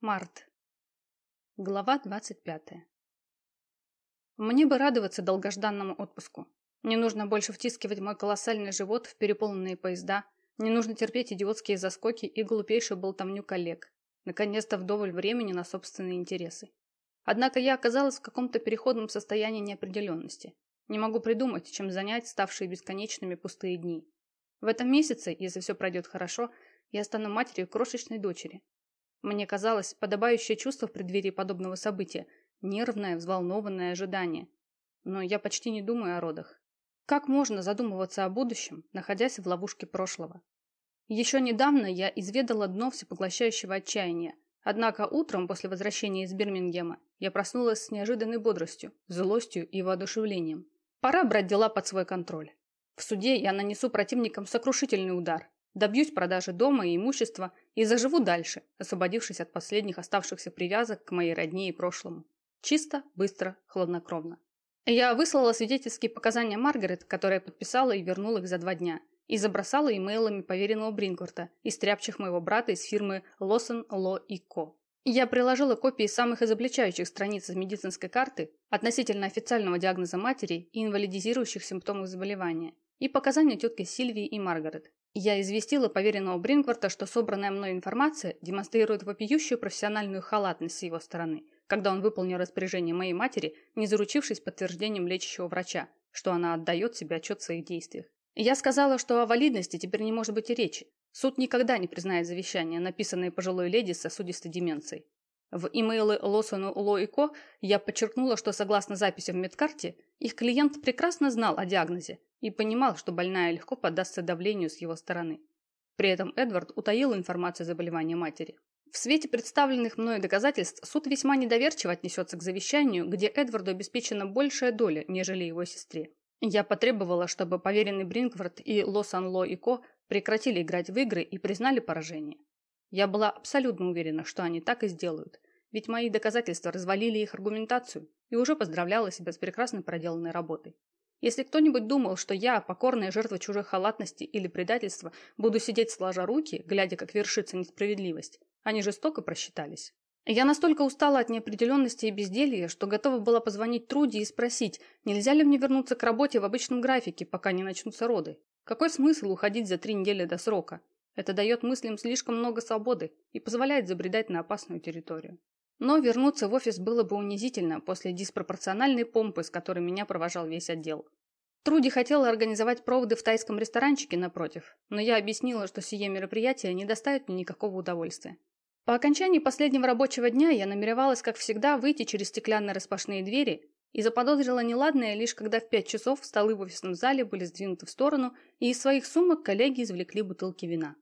Март. Глава 25. Мне бы радоваться долгожданному отпуску. Не нужно больше втискивать мой колоссальный живот в переполненные поезда, не нужно терпеть идиотские заскоки и глупейшую болтовню коллег. Наконец-то вдоволь времени на собственные интересы. Однако я оказалась в каком-то переходном состоянии неопределенности. Не могу придумать, чем занять ставшие бесконечными пустые дни. В этом месяце, если все пройдет хорошо, я стану матерью крошечной дочери, мне казалось, подобающее чувство в преддверии подобного события – нервное, взволнованное ожидание. Но я почти не думаю о родах. Как можно задумываться о будущем, находясь в ловушке прошлого? Еще недавно я изведала дно всепоглощающего отчаяния, однако утром после возвращения из Бирмингема я проснулась с неожиданной бодростью, злостью и воодушевлением. Пора брать дела под свой контроль. В суде я нанесу противникам сокрушительный удар, Добьюсь продажи дома и имущества и заживу дальше, освободившись от последних оставшихся привязок к моей родне и прошлому. Чисто, быстро, хладнокровно. Я выслала свидетельские показания Маргарет, которая подписала и вернула их за два дня, и забросала имейлами поверенного Бринкварта из тряпчих моего брата из фирмы Лосон Ло и Ко. Я приложила копии самых изобличающих страниц из медицинской карты относительно официального диагноза матери и инвалидизирующих симптомов заболевания, и показания тетки Сильвии и Маргарет, я известила поверенного Бринкварта, что собранная мной информация демонстрирует вопиющую профессиональную халатность с его стороны, когда он выполнил распоряжение моей матери, не заручившись подтверждением лечащего врача, что она отдает себе отчет в своих действиях. Я сказала, что о валидности теперь не может быть и речи. Суд никогда не признает завещание, написанное пожилой леди с сосудистой деменцией. В имейлы Лосону Ло и Ко я подчеркнула, что согласно записи в медкарте, их клиент прекрасно знал о диагнозе, и понимал, что больная легко поддастся давлению с его стороны. При этом Эдвард утаил информацию о заболевании матери. В свете представленных мною доказательств суд весьма недоверчиво отнесется к завещанию, где Эдварду обеспечена большая доля, нежели его сестре. Я потребовала, чтобы поверенный Бринквард и Ло Сан Ло и Ко прекратили играть в игры и признали поражение. Я была абсолютно уверена, что они так и сделают, ведь мои доказательства развалили их аргументацию и уже поздравляла себя с прекрасно проделанной работой. Если кто-нибудь думал, что я, покорная жертва чужой халатности или предательства, буду сидеть сложа руки, глядя, как вершится несправедливость, они жестоко просчитались. Я настолько устала от неопределенности и безделья, что готова была позвонить Труди и спросить, нельзя ли мне вернуться к работе в обычном графике, пока не начнутся роды. Какой смысл уходить за три недели до срока? Это дает мыслям слишком много свободы и позволяет забредать на опасную территорию. Но вернуться в офис было бы унизительно после диспропорциональной помпы, с которой меня провожал весь отдел. Труди хотела организовать проводы в тайском ресторанчике напротив, но я объяснила, что сие мероприятие не доставит мне никакого удовольствия. По окончании последнего рабочего дня я намеревалась, как всегда, выйти через стеклянные распашные двери и заподозрила неладное лишь когда в пять часов столы в офисном зале были сдвинуты в сторону, и из своих сумок коллеги извлекли бутылки вина.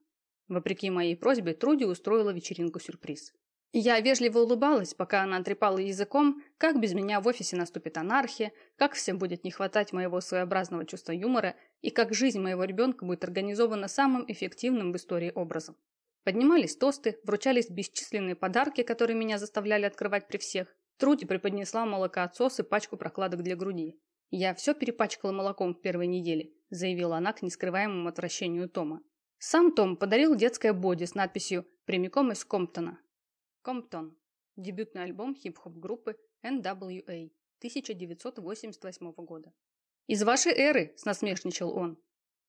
Вопреки моей просьбе, Труди устроила вечеринку-сюрприз. Я вежливо улыбалась, пока она трепала языком, как без меня в офисе наступит анархия, как всем будет не хватать моего своеобразного чувства юмора и как жизнь моего ребенка будет организована самым эффективным в истории образом. Поднимались тосты, вручались бесчисленные подарки, которые меня заставляли открывать при всех. Труди преподнесла молокоотсос и пачку прокладок для груди. «Я все перепачкала молоком в первой неделе», заявила она к нескрываемому отвращению Тома. Сам Том подарил детское боди с надписью «Прямиком из Комптона», Комптон. Дебютный альбом хип-хоп группы NWA 1988 года. «Из вашей эры!» – насмешничал он.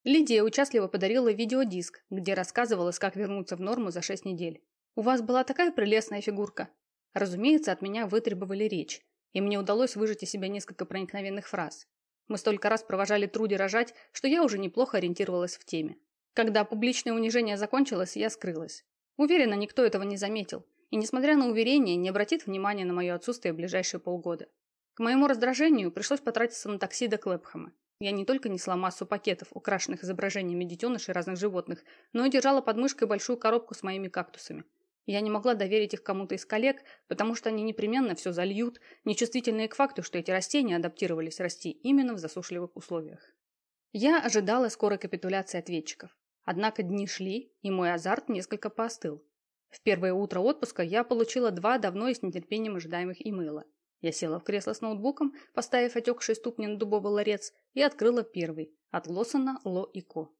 Лидия участливо подарила видеодиск, где рассказывалось, как вернуться в норму за 6 недель. «У вас была такая прелестная фигурка!» Разумеется, от меня вытребовали речь, и мне удалось выжать из себя несколько проникновенных фраз. Мы столько раз провожали Труди рожать, что я уже неплохо ориентировалась в теме. Когда публичное унижение закончилось, я скрылась. Уверена, никто этого не заметил, и, несмотря на уверение, не обратит внимания на мое отсутствие в ближайшие полгода. К моему раздражению пришлось потратиться на такси до Клэпхэма. Я не только несла массу пакетов, украшенных изображениями детенышей разных животных, но и держала под мышкой большую коробку с моими кактусами. Я не могла доверить их кому-то из коллег, потому что они непременно все зальют, нечувствительные к факту, что эти растения адаптировались расти именно в засушливых условиях. Я ожидала скорой капитуляции ответчиков. Однако дни шли, и мой азарт несколько поостыл. В первое утро отпуска я получила два давно и с нетерпением ожидаемых имейла. Я села в кресло с ноутбуком, поставив отекшие ступни на дубовый ларец, и открыла первый, от Лосона Ло и Ко.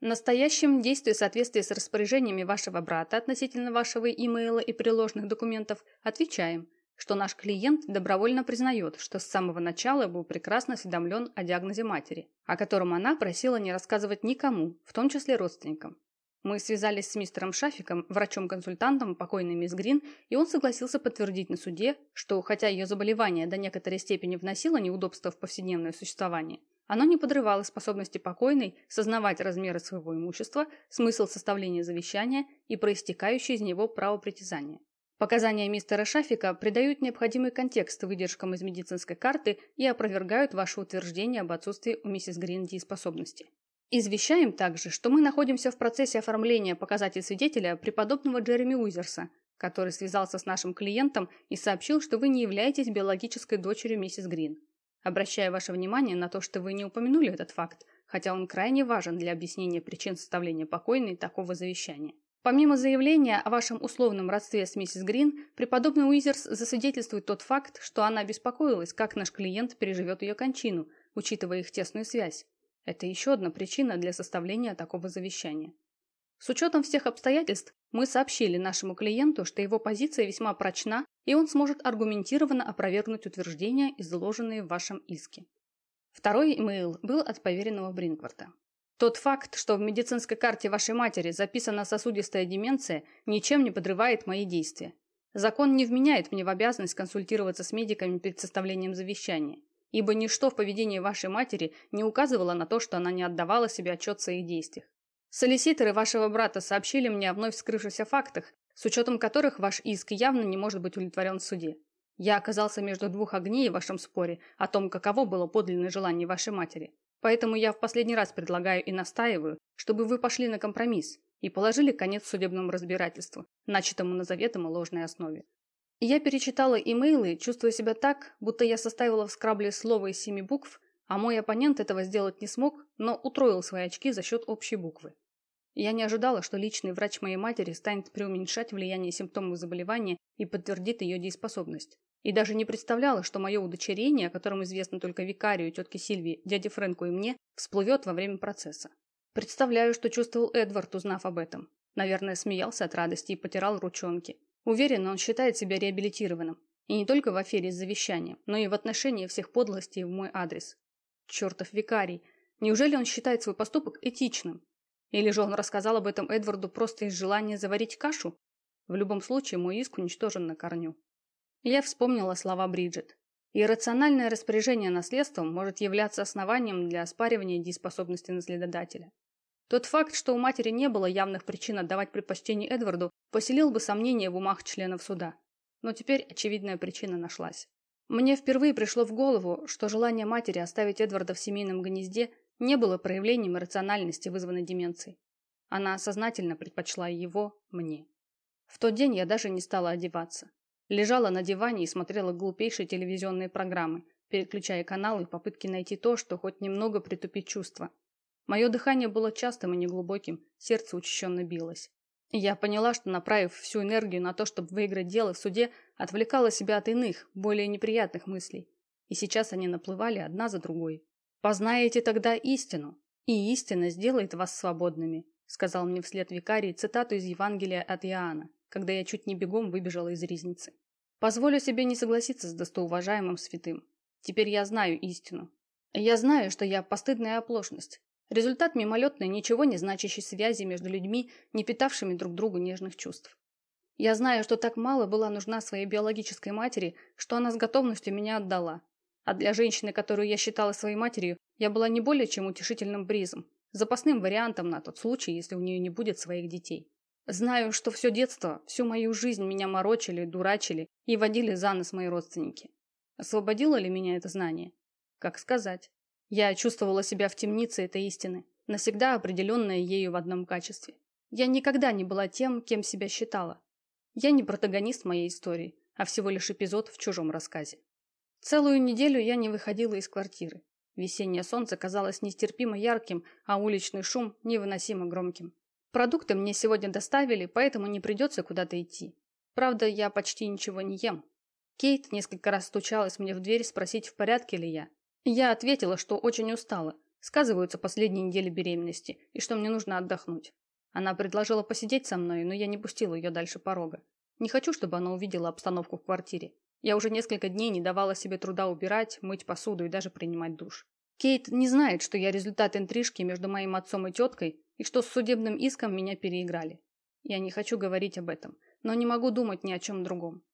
настоящем действии в соответствии с распоряжениями вашего брата относительно вашего имейла и приложенных документов отвечаем, что наш клиент добровольно признает, что с самого начала был прекрасно осведомлен о диагнозе матери, о котором она просила не рассказывать никому, в том числе родственникам. Мы связались с мистером Шафиком, врачом-консультантом покойной мисс Грин, и он согласился подтвердить на суде, что хотя ее заболевание до некоторой степени вносило неудобства в повседневное существование, оно не подрывало способности покойной сознавать размеры своего имущества, смысл составления завещания и проистекающее из него право притязания. Показания мистера Шафика придают необходимый контекст выдержкам из медицинской карты и опровергают ваше утверждение об отсутствии у миссис Грин дееспособности. Извещаем также, что мы находимся в процессе оформления показателей свидетеля преподобного Джереми Уизерса, который связался с нашим клиентом и сообщил, что вы не являетесь биологической дочерью миссис Грин. Обращаю ваше внимание на то, что вы не упомянули этот факт, хотя он крайне важен для объяснения причин составления покойной такого завещания. Помимо заявления о вашем условном родстве с миссис Грин, преподобный Уизерс засвидетельствует тот факт, что она беспокоилась, как наш клиент переживет ее кончину, учитывая их тесную связь. Это еще одна причина для составления такого завещания. С учетом всех обстоятельств, мы сообщили нашему клиенту, что его позиция весьма прочна, и он сможет аргументированно опровергнуть утверждения, изложенные в вашем иске. Второй имейл был от поверенного Бринкварта. Тот факт, что в медицинской карте вашей матери записана сосудистая деменция, ничем не подрывает мои действия. Закон не вменяет мне в обязанность консультироваться с медиками перед составлением завещания ибо ничто в поведении вашей матери не указывало на то, что она не отдавала себе отчет в своих действиях. Солиситоры вашего брата сообщили мне о вновь вскрывшихся фактах, с учетом которых ваш иск явно не может быть удовлетворен в суде. Я оказался между двух огней в вашем споре о том, каково было подлинное желание вашей матери. Поэтому я в последний раз предлагаю и настаиваю, чтобы вы пошли на компромисс и положили конец судебному разбирательству, начатому на заведомо ложной основе. Я перечитала имейлы, чувствуя себя так, будто я составила в скрабле слово из семи букв, а мой оппонент этого сделать не смог, но утроил свои очки за счет общей буквы. Я не ожидала, что личный врач моей матери станет преуменьшать влияние симптомов заболевания и подтвердит ее дееспособность. И даже не представляла, что мое удочерение, о котором известно только викарию, тетке Сильвии, дяде Фрэнку и мне, всплывет во время процесса. Представляю, что чувствовал Эдвард, узнав об этом. Наверное, смеялся от радости и потирал ручонки. Уверен, он считает себя реабилитированным. И не только в афере с завещанием, но и в отношении всех подлостей в мой адрес. Чертов викарий. Неужели он считает свой поступок этичным? Или же он рассказал об этом Эдварду просто из желания заварить кашу? В любом случае, мой иск уничтожен на корню. Я вспомнила слова Бриджит. Иррациональное распоряжение наследством может являться основанием для оспаривания дееспособности наследодателя. Тот факт, что у матери не было явных причин отдавать предпочтение Эдварду, поселил бы сомнения в умах членов суда. Но теперь очевидная причина нашлась. Мне впервые пришло в голову, что желание матери оставить Эдварда в семейном гнезде не было проявлением рациональности, вызванной деменцией. Она сознательно предпочла его мне. В тот день я даже не стала одеваться. Лежала на диване и смотрела глупейшие телевизионные программы, переключая каналы в попытке найти то, что хоть немного притупит чувства, Мое дыхание было частым и неглубоким, сердце учащенно билось. Я поняла, что, направив всю энергию на то, чтобы выиграть дело в суде, отвлекала себя от иных, более неприятных мыслей. И сейчас они наплывали одна за другой. «Познаете тогда истину, и истина сделает вас свободными», сказал мне вслед викарий цитату из Евангелия от Иоанна, когда я чуть не бегом выбежала из ризницы. Позволю себе не согласиться с достоуважаемым святым. Теперь я знаю истину. Я знаю, что я постыдная оплошность, Результат мимолетной, ничего не значащей связи между людьми, не питавшими друг другу нежных чувств. Я знаю, что так мало была нужна своей биологической матери, что она с готовностью меня отдала. А для женщины, которую я считала своей матерью, я была не более чем утешительным бризом, запасным вариантом на тот случай, если у нее не будет своих детей. Знаю, что все детство, всю мою жизнь меня морочили, дурачили и водили за нос мои родственники. Освободило ли меня это знание? Как сказать? Я чувствовала себя в темнице этой истины, навсегда определенная ею в одном качестве. Я никогда не была тем, кем себя считала. Я не протагонист моей истории, а всего лишь эпизод в чужом рассказе. Целую неделю я не выходила из квартиры. Весеннее солнце казалось нестерпимо ярким, а уличный шум невыносимо громким. Продукты мне сегодня доставили, поэтому не придется куда-то идти. Правда, я почти ничего не ем. Кейт несколько раз стучалась мне в дверь спросить, в порядке ли я. Я ответила, что очень устала, Сказываются последние недели беременности, и что мне нужно отдохнуть. Она предложила посидеть со мной, но я не пустила ее дальше порога. Не хочу, чтобы она увидела обстановку в квартире. Я уже несколько дней не давала себе труда убирать, мыть посуду и даже принимать душ. Кейт не знает, что я результат интрижки между моим отцом и теткой, и что с судебным иском меня переиграли. Я не хочу говорить об этом, но не могу думать ни о чем другом.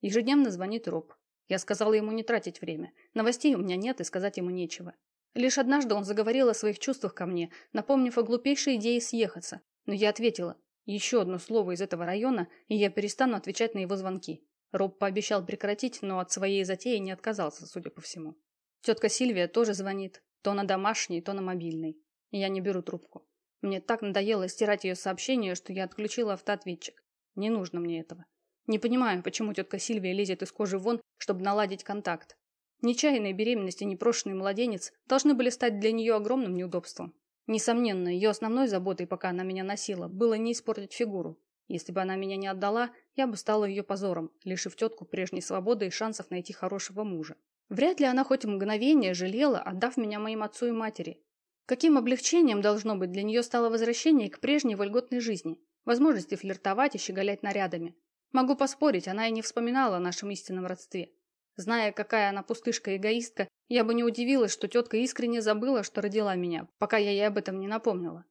Ежедневно звонит Роб. Я сказала ему не тратить время. Новостей у меня нет и сказать ему нечего. Лишь однажды он заговорил о своих чувствах ко мне, напомнив о глупейшей идее съехаться. Но я ответила, еще одно слово из этого района, и я перестану отвечать на его звонки. Роб пообещал прекратить, но от своей затеи не отказался, судя по всему. Тетка Сильвия тоже звонит. То на домашний, то на мобильный. Я не беру трубку. Мне так надоело стирать ее сообщение, что я отключила автоответчик. Не нужно мне этого. Не понимаю, почему тетка Сильвия лезет из кожи вон, чтобы наладить контакт. Нечаянная беременность и непрошенный младенец должны были стать для нее огромным неудобством. Несомненно, ее основной заботой, пока она меня носила, было не испортить фигуру. Если бы она меня не отдала, я бы стала ее позором, лишив тетку прежней свободы и шансов найти хорошего мужа. Вряд ли она хоть мгновение жалела, отдав меня моим отцу и матери. Каким облегчением должно быть для нее стало возвращение к прежней вольготной жизни, возможности флиртовать и щеголять нарядами. Могу поспорить, она и не вспоминала о нашем истинном родстве. Зная, какая она пустышка-эгоистка, я бы не удивилась, что тетка искренне забыла, что родила меня, пока я ей об этом не напомнила.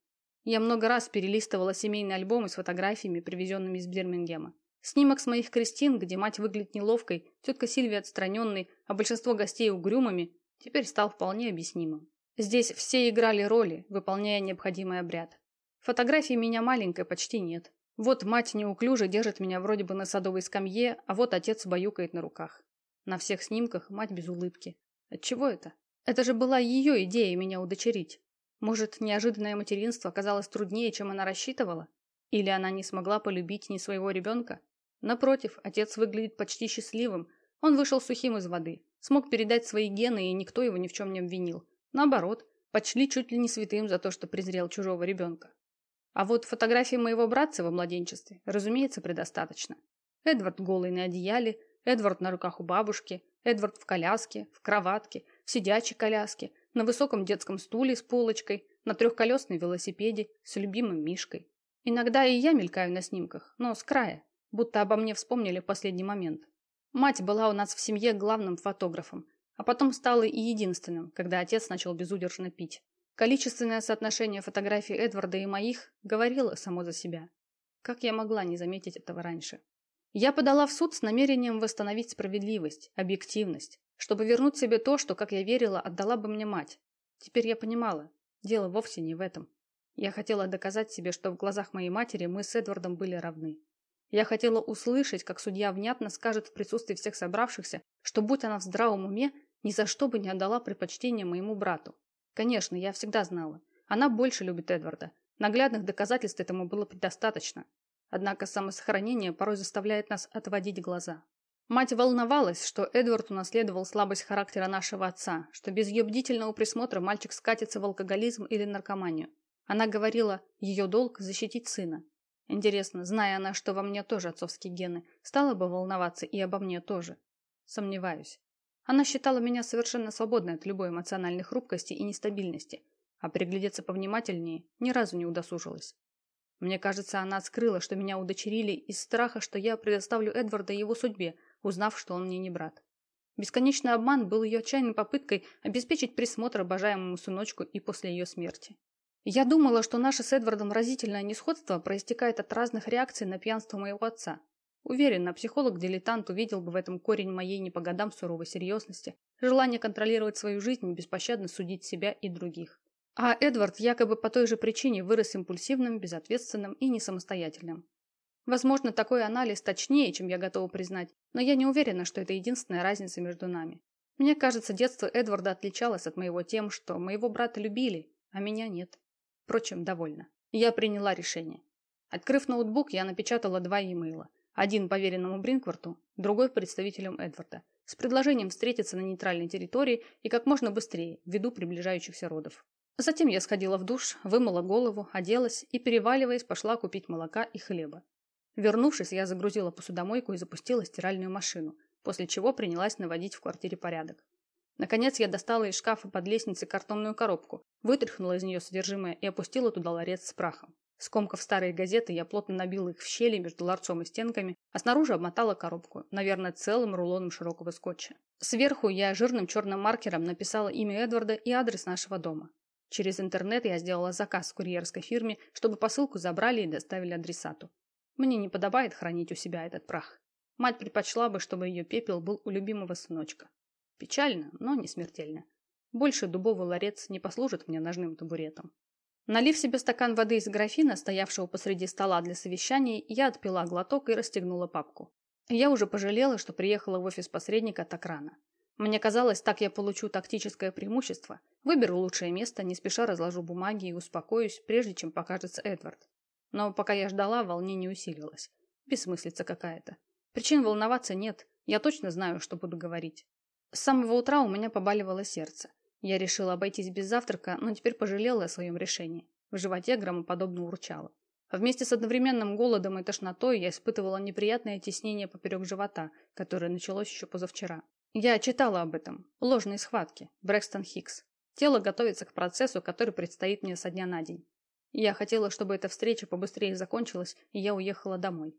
Я много раз перелистывала семейный альбом с фотографиями, привезенными из Бирмингема. Снимок с моих крестин, где мать выглядит неловкой, тетка Сильвия отстраненной, а большинство гостей угрюмыми, теперь стал вполне объяснимым. Здесь все играли роли, выполняя необходимый обряд. Фотографий меня маленькой почти нет. Вот мать неуклюже держит меня вроде бы на садовой скамье, а вот отец баюкает на руках. На всех снимках мать без улыбки. Отчего это? Это же была ее идея меня удочерить. Может, неожиданное материнство оказалось труднее, чем она рассчитывала? Или она не смогла полюбить ни своего ребенка, Напротив, отец выглядит почти счастливым. Он вышел сухим из воды, смог передать свои гены, и никто его ни в чем не обвинил. Наоборот, почли чуть ли не святым за то, что презрел чужого ребенка. А вот фотографии моего братца во младенчестве, разумеется, предостаточно. Эдвард голый на одеяле, Эдвард на руках у бабушки, Эдвард в коляске, в кроватке, в сидячей коляске, на высоком детском стуле с полочкой, на трехколесной велосипеде с любимым Мишкой. Иногда и я мелькаю на снимках, но с края, будто обо мне вспомнили в последний момент. Мать была у нас в семье главным фотографом, а потом стала и единственным, когда отец начал безудержно пить. Количественное соотношение фотографий Эдварда и моих говорило само за себя. Как я могла не заметить этого раньше? Я подала в суд с намерением восстановить справедливость, объективность, чтобы вернуть себе то, что, как я верила, отдала бы мне мать. Теперь я понимала, дело вовсе не в этом. Я хотела доказать себе, что в глазах моей матери мы с Эдвардом были равны. Я хотела услышать, как судья внятно скажет в присутствии всех собравшихся, что, будь она в здравом уме, ни за что бы не отдала предпочтение моему брату. Конечно, я всегда знала. Она больше любит Эдварда. Наглядных доказательств этому было предостаточно. Однако самосохранение порой заставляет нас отводить глаза. Мать волновалась, что Эдвард унаследовал слабость характера нашего отца, что без ее бдительного присмотра мальчик скатится в алкоголизм или наркоманию. Она говорила, ее долг – защитить сына. Интересно, зная она, что во мне тоже отцовские гены, стала бы волноваться и обо мне тоже? Сомневаюсь. Она считала меня совершенно свободной от любой эмоциональной хрупкости и нестабильности, а приглядеться повнимательнее ни разу не удосужилась. Мне кажется, она скрыла, что меня удочерили из страха, что я предоставлю Эдварда его судьбе, узнав, что он мне не брат. Бесконечный обман был ее отчаянной попыткой обеспечить присмотр обожаемому сыночку и после ее смерти. Я думала, что наше с Эдвардом разительное несходство проистекает от разных реакций на пьянство моего отца. Уверена, психолог-дилетант увидел бы в этом корень моей не по годам суровой серьезности, желание контролировать свою жизнь и беспощадно судить себя и других. А Эдвард якобы по той же причине вырос импульсивным, безответственным и несамостоятельным. Возможно, такой анализ точнее, чем я готова признать, но я не уверена, что это единственная разница между нами. Мне кажется, детство Эдварда отличалось от моего тем, что моего брата любили, а меня нет. Впрочем, довольно. Я приняла решение. Открыв ноутбук, я напечатала два имейла. Один поверенному Бринкварту, другой представителям Эдварда, с предложением встретиться на нейтральной территории и как можно быстрее, ввиду приближающихся родов. Затем я сходила в душ, вымыла голову, оделась и, переваливаясь, пошла купить молока и хлеба. Вернувшись, я загрузила посудомойку и запустила стиральную машину, после чего принялась наводить в квартире порядок. Наконец я достала из шкафа под лестницей картонную коробку, вытряхнула из нее содержимое и опустила туда ларец с прахом. Скомкав старые газеты, я плотно набила их в щели между ларцом и стенками, а снаружи обмотала коробку, наверное, целым рулоном широкого скотча. Сверху я жирным черным маркером написала имя Эдварда и адрес нашего дома. Через интернет я сделала заказ в курьерской фирме, чтобы посылку забрали и доставили адресату. Мне не подобает хранить у себя этот прах. Мать предпочла бы, чтобы ее пепел был у любимого сыночка. Печально, но не смертельно. Больше дубовый ларец не послужит мне ножным табуретом. Налив себе стакан воды из графина, стоявшего посреди стола для совещаний, я отпила глоток и расстегнула папку. Я уже пожалела, что приехала в офис посредника так рано. Мне казалось, так я получу тактическое преимущество. Выберу лучшее место, не спеша разложу бумаги и успокоюсь, прежде чем покажется Эдвард. Но пока я ждала, волнение усилилось. Бессмыслица какая-то. Причин волноваться нет, я точно знаю, что буду говорить. С самого утра у меня побаливало сердце. Я решила обойтись без завтрака, но теперь пожалела о своем решении. В животе громоподобно урчало. Вместе с одновременным голодом и тошнотой я испытывала неприятное теснение поперек живота, которое началось еще позавчера. Я читала об этом. Ложные схватки. Брэкстон Хикс. Тело готовится к процессу, который предстоит мне со дня на день. Я хотела, чтобы эта встреча побыстрее закончилась, и я уехала домой.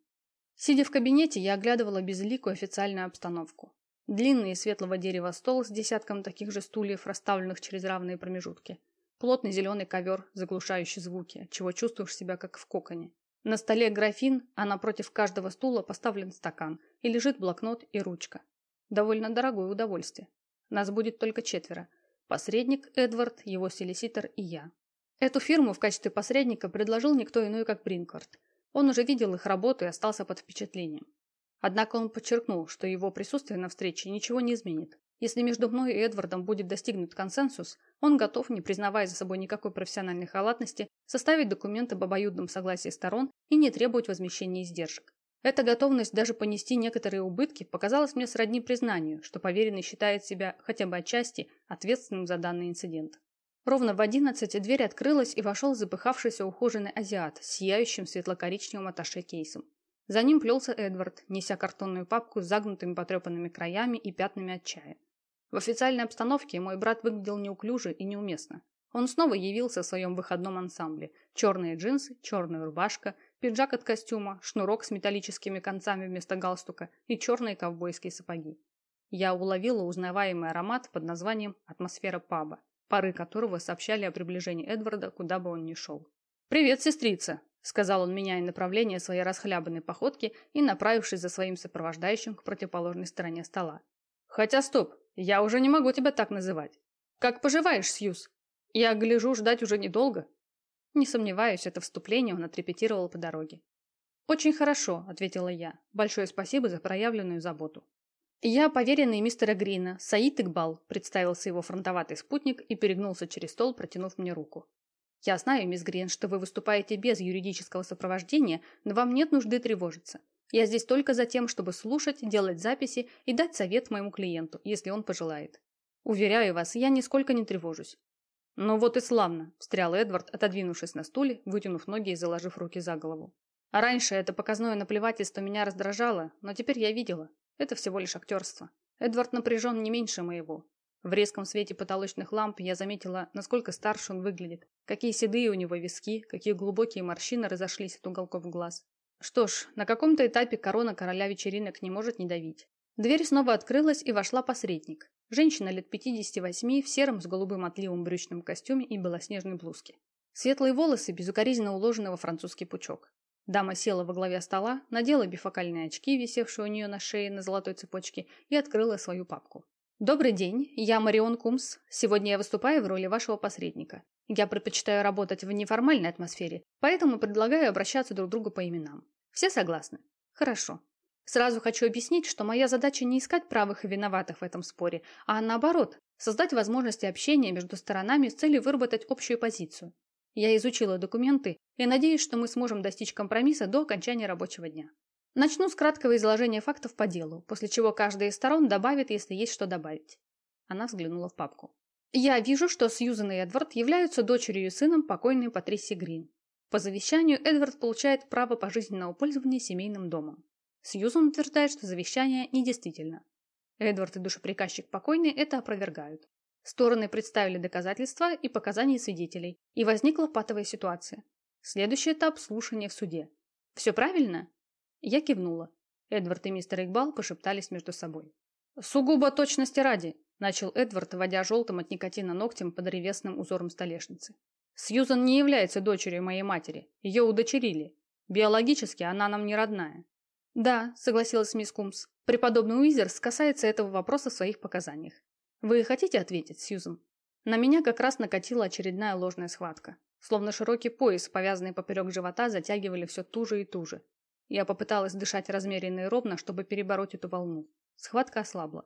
Сидя в кабинете, я оглядывала безликую официальную обстановку. Длинный из светлого дерева стол с десятком таких же стульев, расставленных через равные промежутки. Плотный зеленый ковер, заглушающий звуки, чего чувствуешь себя как в коконе. На столе графин, а напротив каждого стула поставлен стакан, и лежит блокнот и ручка. Довольно дорогое удовольствие. Нас будет только четверо. Посредник Эдвард, его селиситор и я. Эту фирму в качестве посредника предложил никто иной, как Бринквард. Он уже видел их работу и остался под впечатлением. Однако он подчеркнул, что его присутствие на встрече ничего не изменит. Если между мной и Эдвардом будет достигнут консенсус, он готов, не признавая за собой никакой профессиональной халатности, составить документ об обоюдном согласии сторон и не требовать возмещения издержек. Эта готовность даже понести некоторые убытки показалась мне сродни признанию, что поверенный считает себя, хотя бы отчасти, ответственным за данный инцидент. Ровно в одиннадцать дверь открылась и вошел запыхавшийся ухоженный азиат с сияющим светло-коричневым аташе кейсом. За ним плелся Эдвард, неся картонную папку с загнутыми потрепанными краями и пятнами от чая. В официальной обстановке мой брат выглядел неуклюже и неуместно. Он снова явился в своем выходном ансамбле. Черные джинсы, черная рубашка, пиджак от костюма, шнурок с металлическими концами вместо галстука и черные ковбойские сапоги. Я уловила узнаваемый аромат под названием «Атмосфера паба», пары которого сообщали о приближении Эдварда, куда бы он ни шел. «Привет, сестрица!» Сказал он, меняя направление своей расхлябанной походки и направившись за своим сопровождающим к противоположной стороне стола. «Хотя стоп, я уже не могу тебя так называть. Как поживаешь, Сьюз? Я гляжу, ждать уже недолго». Не сомневаюсь, это вступление он отрепетировал по дороге. «Очень хорошо», — ответила я. «Большое спасибо за проявленную заботу». «Я поверенный мистера Грина, Саид Игбал», — представился его фронтоватый спутник и перегнулся через стол, протянув мне руку. Я знаю, мисс Грин, что вы выступаете без юридического сопровождения, но вам нет нужды тревожиться. Я здесь только за тем, чтобы слушать, делать записи и дать совет моему клиенту, если он пожелает. Уверяю вас, я нисколько не тревожусь. Ну вот и славно, встрял Эдвард, отодвинувшись на стуле, вытянув ноги и заложив руки за голову. А раньше это показное наплевательство меня раздражало, но теперь я видела. Это всего лишь актерство. Эдвард напряжен не меньше моего. В резком свете потолочных ламп я заметила, насколько старше он выглядит, какие седые у него виски, какие глубокие морщины разошлись от уголков глаз. Что ж, на каком-то этапе корона короля вечеринок не может не давить. Дверь снова открылась и вошла посредник. Женщина лет 58 в сером с голубым отливом брючном костюме и белоснежной блузке. Светлые волосы безукоризненно уложены во французский пучок. Дама села во главе стола, надела бифокальные очки, висевшие у нее на шее на золотой цепочке, и открыла свою папку. Добрый день, я Марион Кумс. Сегодня я выступаю в роли вашего посредника. Я предпочитаю работать в неформальной атмосфере, поэтому предлагаю обращаться друг к другу по именам. Все согласны? Хорошо. Сразу хочу объяснить, что моя задача не искать правых и виноватых в этом споре, а наоборот, создать возможности общения между сторонами с целью выработать общую позицию. Я изучила документы и надеюсь, что мы сможем достичь компромисса до окончания рабочего дня. Начну с краткого изложения фактов по делу, после чего каждая из сторон добавит, если есть что добавить. Она взглянула в папку. Я вижу, что Сьюзан и Эдвард являются дочерью и сыном покойной Патриси Грин. По завещанию Эдвард получает право пожизненного пользования семейным домом. Сьюзан утверждает, что завещание недействительно. Эдвард и душеприказчик покойный это опровергают. Стороны представили доказательства и показания свидетелей, и возникла патовая ситуация. Следующий этап – слушания в суде. Все правильно? Я кивнула. Эдвард и мистер Игбал пошептались между собой. «Сугубо точности ради», – начал Эдвард, водя желтым от никотина ногтем по древесным узорам столешницы. «Сьюзан не является дочерью моей матери. Ее удочерили. Биологически она нам не родная». «Да», – согласилась мисс Кумс. «Преподобный Уизерс касается этого вопроса в своих показаниях. Вы хотите ответить, Сьюзан?» На меня как раз накатила очередная ложная схватка. Словно широкий пояс, повязанный поперек живота, затягивали все туже и туже. Я попыталась дышать размеренно и ровно, чтобы перебороть эту волну. Схватка ослабла.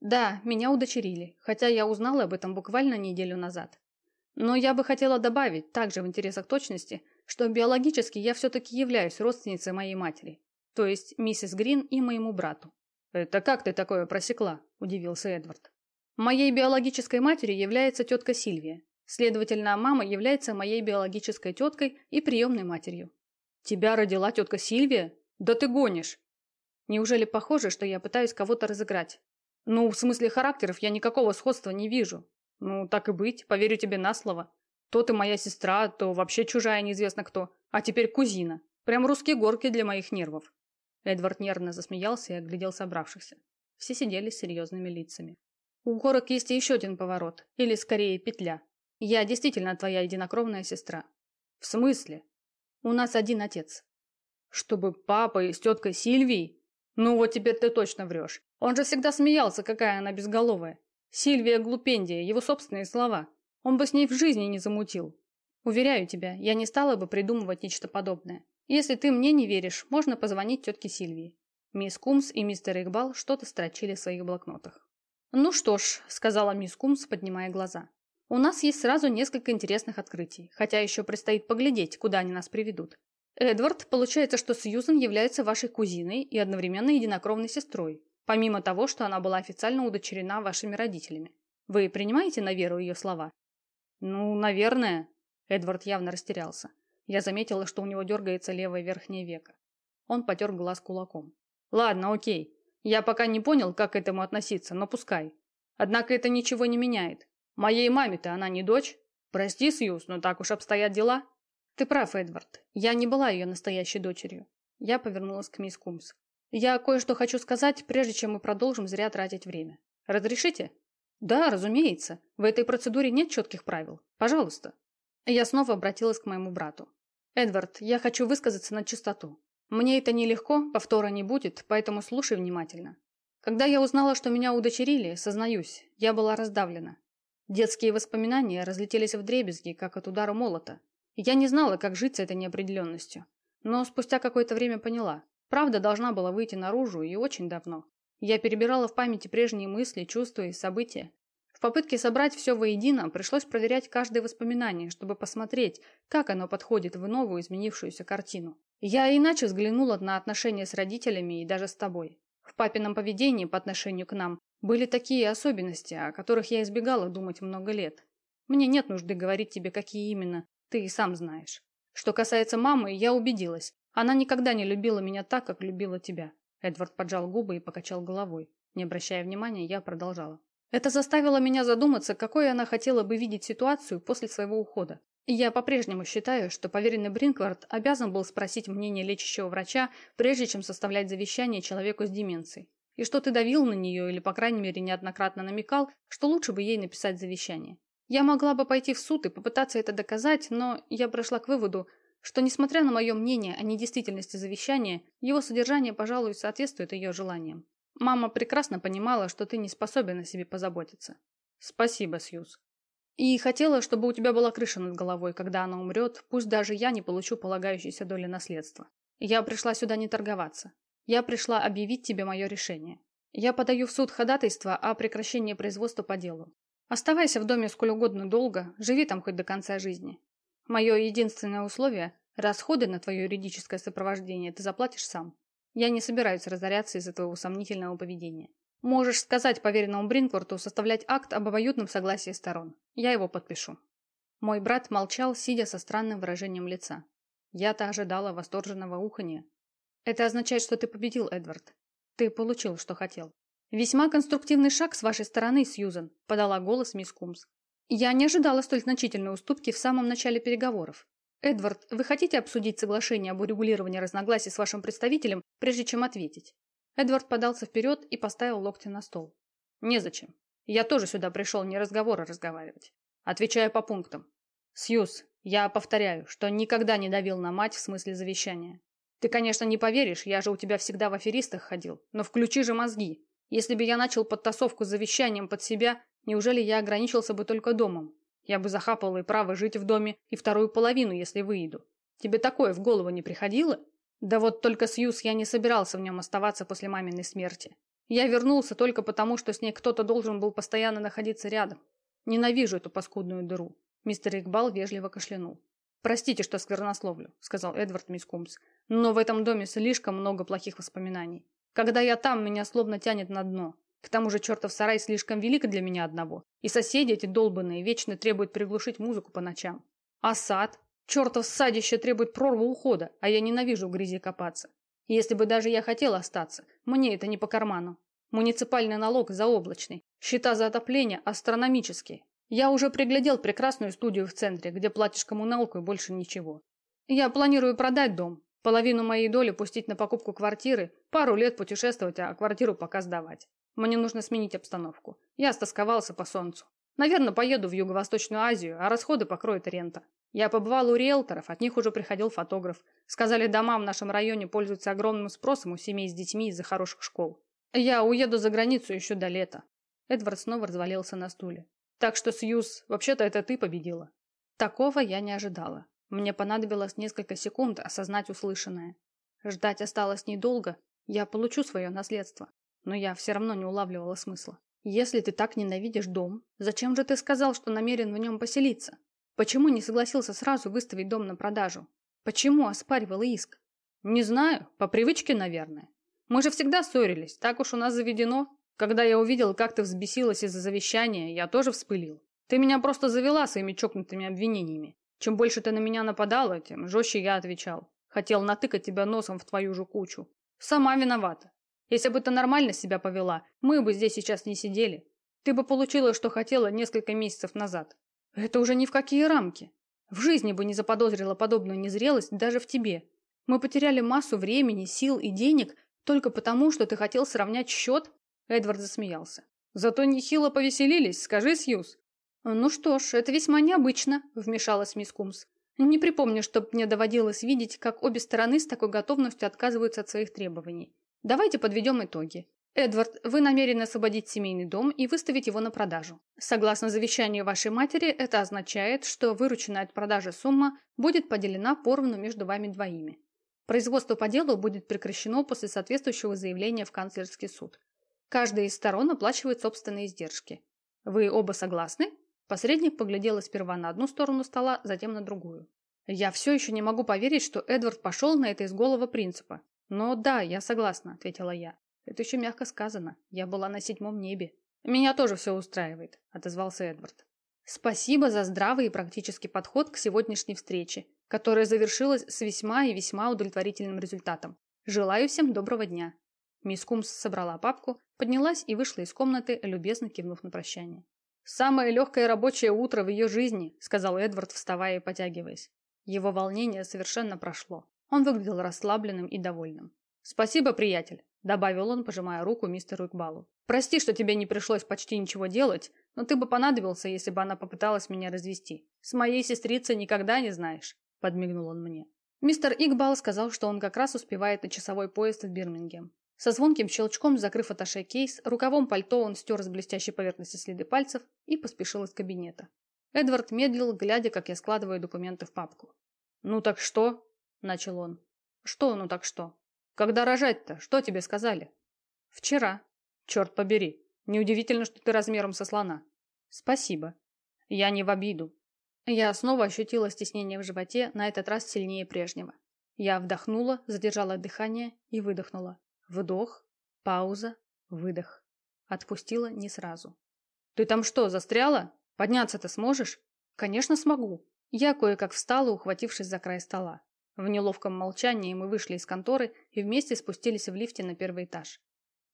Да, меня удочерили, хотя я узнала об этом буквально неделю назад. Но я бы хотела добавить, также в интересах точности, что биологически я все-таки являюсь родственницей моей матери, то есть миссис Грин и моему брату. «Это как ты такое просекла?» – удивился Эдвард. «Моей биологической матерью является тетка Сильвия. Следовательно, мама является моей биологической теткой и приемной матерью». «Тебя родила тетка Сильвия? Да ты гонишь!» Неужели похоже, что я пытаюсь кого-то разыграть? Ну, в смысле характеров я никакого сходства не вижу. Ну, так и быть, поверю тебе на слово. То ты моя сестра, то вообще чужая неизвестно кто. А теперь кузина. Прям русские горки для моих нервов. Эдвард нервно засмеялся и оглядел собравшихся. Все сидели с серьезными лицами. У горок есть еще один поворот, или скорее петля. Я действительно твоя единокровная сестра. В смысле? У нас один отец. Чтобы папа и с теткой Сильвией ну вот теперь ты точно врешь. Он же всегда смеялся, какая она безголовая. Сильвия Глупендия, его собственные слова. Он бы с ней в жизни не замутил. Уверяю тебя, я не стала бы придумывать нечто подобное. Если ты мне не веришь, можно позвонить тетке Сильвии. Мисс Кумс и мистер Игбал что-то строчили в своих блокнотах. «Ну что ж», — сказала мисс Кумс, поднимая глаза. «У нас есть сразу несколько интересных открытий, хотя еще предстоит поглядеть, куда они нас приведут. Эдвард, получается, что Сьюзен является вашей кузиной и одновременно единокровной сестрой, помимо того, что она была официально удочерена вашими родителями. Вы принимаете на веру ее слова? Ну, наверное. Эдвард явно растерялся. Я заметила, что у него дергается левое верхнее веко. Он потер глаз кулаком. Ладно, окей. Я пока не понял, как к этому относиться, но пускай. Однако это ничего не меняет. Моей маме-то она не дочь. Прости, Сьюз, но так уж обстоят дела. Ты прав, Эдвард. Я не была ее настоящей дочерью. Я повернулась к мисс Кумс. Я кое-что хочу сказать, прежде чем мы продолжим зря тратить время. Разрешите? Да, разумеется. В этой процедуре нет четких правил. Пожалуйста. Я снова обратилась к моему брату. Эдвард, я хочу высказаться на чистоту. Мне это нелегко, повтора не будет, поэтому слушай внимательно. Когда я узнала, что меня удочерили, сознаюсь, я была раздавлена. Детские воспоминания разлетелись в дребезги, как от удара молота. Я не знала, как жить с этой неопределенностью. Но спустя какое-то время поняла. Правда должна была выйти наружу и очень давно. Я перебирала в памяти прежние мысли, чувства и события. В попытке собрать все воедино пришлось проверять каждое воспоминание, чтобы посмотреть, как оно подходит в новую изменившуюся картину. Я иначе взглянула на отношения с родителями и даже с тобой. В папином поведении по отношению к нам были такие особенности, о которых я избегала думать много лет. Мне нет нужды говорить тебе, какие именно, ты и сам знаешь. Что касается мамы, я убедилась. Она никогда не любила меня так, как любила тебя. Эдвард поджал губы и покачал головой. Не обращая внимания, я продолжала. Это заставило меня задуматься, какой она хотела бы видеть ситуацию после своего ухода. И я по-прежнему считаю, что поверенный Бринквард обязан был спросить мнение лечащего врача, прежде чем составлять завещание человеку с деменцией. И что ты давил на нее или, по крайней мере, неоднократно намекал, что лучше бы ей написать завещание. Я могла бы пойти в суд и попытаться это доказать, но я пришла к выводу, что, несмотря на мое мнение о недействительности завещания, его содержание, пожалуй, соответствует ее желаниям. Мама прекрасно понимала, что ты не способен о себе позаботиться. Спасибо, Сьюз. И хотела, чтобы у тебя была крыша над головой, когда она умрет, пусть даже я не получу полагающейся доли наследства. Я пришла сюда не торговаться. Я пришла объявить тебе мое решение. Я подаю в суд ходатайство о прекращении производства по делу. Оставайся в доме сколь угодно долго, живи там хоть до конца жизни. Мое единственное условие – расходы на твое юридическое сопровождение ты заплатишь сам. Я не собираюсь разоряться из-за твоего сомнительного поведения. Можешь сказать поверенному Бринкворту составлять акт об обоюдном согласии сторон. Я его подпишу». Мой брат молчал, сидя со странным выражением лица. Я-то ожидала восторженного уханья. «Это означает, что ты победил, Эдвард. Ты получил, что хотел. «Весьма конструктивный шаг с вашей стороны, Сьюзен», – подала голос мисс Кумс. «Я не ожидала столь значительной уступки в самом начале переговоров. Эдвард, вы хотите обсудить соглашение об урегулировании разногласий с вашим представителем, прежде чем ответить?» Эдвард подался вперед и поставил локти на стол. «Незачем. Я тоже сюда пришел не разговоры разговаривать. Отвечаю по пунктам. Сьюз, я повторяю, что никогда не давил на мать в смысле завещания. Ты, конечно, не поверишь, я же у тебя всегда в аферистах ходил, но включи же мозги. Если бы я начал подтасовку завещанием под себя, неужели я ограничился бы только домом? Я бы захапал и право жить в доме, и вторую половину, если выйду. Тебе такое в голову не приходило? Да вот только Сьюз я не собирался в нем оставаться после маминой смерти. Я вернулся только потому, что с ней кто-то должен был постоянно находиться рядом. Ненавижу эту паскудную дыру. Мистер Игбал вежливо кашлянул. «Простите, что сквернословлю», — сказал Эдвард мисс Кумс. «Но в этом доме слишком много плохих воспоминаний. Когда я там, меня словно тянет на дно. К тому же чертов сарай слишком велик для меня одного. И соседи эти долбанные вечно требуют приглушить музыку по ночам. А сад? Чертов садище требует прорву ухода, а я ненавижу в грязи копаться. Если бы даже я хотел остаться, мне это не по карману. Муниципальный налог заоблачный, счета за отопление астрономические. Я уже приглядел прекрасную студию в центре, где платишь коммуналку и больше ничего. Я планирую продать дом, половину моей доли пустить на покупку квартиры, пару лет путешествовать, а квартиру пока сдавать. Мне нужно сменить обстановку. Я стосковался по солнцу. Наверное, поеду в Юго-Восточную Азию, а расходы покроет рента. Я побывал у риэлторов, от них уже приходил фотограф. Сказали, дома в нашем районе пользуются огромным спросом у семей с детьми из-за хороших школ. Я уеду за границу еще до лета. Эдвард снова развалился на стуле. Так что, Сьюз, вообще-то это ты победила. Такого я не ожидала. Мне понадобилось несколько секунд осознать услышанное. Ждать осталось недолго, я получу свое наследство. Но я все равно не улавливала смысла. Если ты так ненавидишь дом, зачем же ты сказал, что намерен в нем поселиться? Почему не согласился сразу выставить дом на продажу? Почему оспаривал иск? Не знаю, по привычке, наверное. Мы же всегда ссорились, так уж у нас заведено. Когда я увидел, как ты взбесилась из-за завещания, я тоже вспылил. Ты меня просто завела своими чокнутыми обвинениями. Чем больше ты на меня нападала, тем жестче я отвечал. Хотел натыкать тебя носом в твою же кучу. Сама виновата. Если бы ты нормально себя повела, мы бы здесь сейчас не сидели. Ты бы получила, что хотела несколько месяцев назад. Это уже ни в какие рамки. В жизни бы не заподозрила подобную незрелость даже в тебе. Мы потеряли массу времени, сил и денег только потому, что ты хотел сравнять счет? Эдвард засмеялся. Зато нехило повеселились, скажи, Сьюз. Ну что ж, это весьма необычно, вмешалась мисс Кумс. Не припомню, чтоб мне доводилось видеть, как обе стороны с такой готовностью отказываются от своих требований. Давайте подведем итоги. Эдвард, вы намерены освободить семейный дом и выставить его на продажу. Согласно завещанию вашей матери, это означает, что вырученная от продажи сумма будет поделена поровну между вами двоими. Производство по делу будет прекращено после соответствующего заявления в канцлерский суд. Каждая из сторон оплачивает собственные издержки. Вы оба согласны? Посредник поглядела сперва на одну сторону стола, затем на другую. Я все еще не могу поверить, что Эдвард пошел на это из голого принципа. Но да, я согласна, ответила я. Это еще мягко сказано. Я была на седьмом небе. Меня тоже все устраивает, отозвался Эдвард. Спасибо за здравый и практический подход к сегодняшней встрече, которая завершилась с весьма и весьма удовлетворительным результатом. Желаю всем доброго дня. Мисс Кумс собрала папку, поднялась и вышла из комнаты, любезно кивнув на прощание. «Самое легкое рабочее утро в ее жизни», — сказал Эдвард, вставая и потягиваясь. Его волнение совершенно прошло. Он выглядел расслабленным и довольным. «Спасибо, приятель. – добавил он, пожимая руку мистеру Икбалу. «Прости, что тебе не пришлось почти ничего делать, но ты бы понадобился, если бы она попыталась меня развести. С моей сестрицей никогда не знаешь», – подмигнул он мне. Мистер Игбал сказал, что он как раз успевает на часовой поезд в Бирмингем. Со звонким щелчком, закрыв аташе кейс, рукавом пальто он стер с блестящей поверхности следы пальцев и поспешил из кабинета. Эдвард медлил, глядя, как я складываю документы в папку. «Ну так что?» – начал он. «Что ну так что?» Когда рожать-то? Что тебе сказали? Вчера. Черт побери. Неудивительно, что ты размером со слона. Спасибо. Я не в обиду. Я снова ощутила стеснение в животе, на этот раз сильнее прежнего. Я вдохнула, задержала дыхание и выдохнула. Вдох, пауза, выдох. Отпустила не сразу. «Ты там что, застряла? Подняться-то сможешь?» «Конечно смогу». Я кое-как встала, ухватившись за край стола. В неловком молчании мы вышли из конторы и вместе спустились в лифте на первый этаж.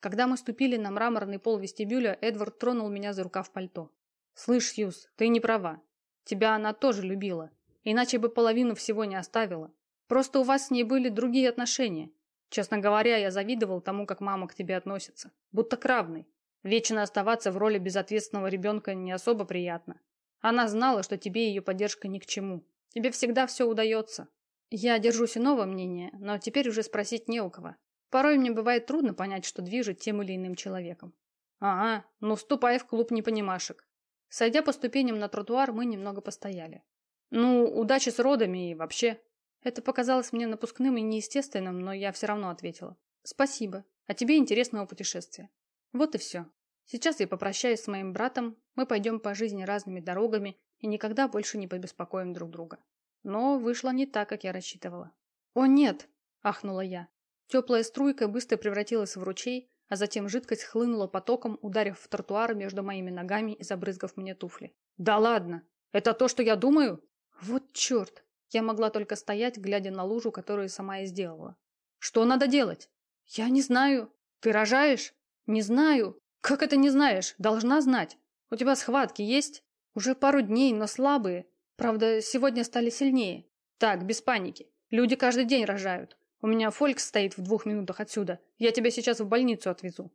Когда мы ступили на мраморный пол вестибюля, Эдвард тронул меня за рукав пальто. «Слышь, Юс, ты не права. Тебя она тоже любила. Иначе бы половину всего не оставила. Просто у вас с ней были другие отношения. Честно говоря, я завидовал тому, как мама к тебе относится. Будто к равной. Вечно оставаться в роли безответственного ребенка не особо приятно. Она знала, что тебе ее поддержка ни к чему. Тебе всегда все удается. Я держусь иного мнения, но теперь уже спросить не у кого. Порой мне бывает трудно понять, что движет тем или иным человеком. Ага, ну вступай в клуб непонимашек. Сойдя по ступеням на тротуар, мы немного постояли. Ну, удачи с родами и вообще. Это показалось мне напускным и неестественным, но я все равно ответила. Спасибо. А тебе интересного путешествия. Вот и все. Сейчас я попрощаюсь с моим братом, мы пойдем по жизни разными дорогами и никогда больше не побеспокоим друг друга. Но вышло не так, как я рассчитывала. «О, нет!» – ахнула я. Теплая струйка быстро превратилась в ручей, а затем жидкость хлынула потоком, ударив в тротуар между моими ногами и забрызгав мне туфли. «Да ладно! Это то, что я думаю?» «Вот черт!» Я могла только стоять, глядя на лужу, которую сама и сделала. «Что надо делать?» «Я не знаю. Ты рожаешь?» «Не знаю. Как это не знаешь? Должна знать. У тебя схватки есть?» «Уже пару дней, но слабые. Правда, сегодня стали сильнее. Так, без паники. Люди каждый день рожают. У меня Фолькс стоит в двух минутах отсюда. Я тебя сейчас в больницу отвезу».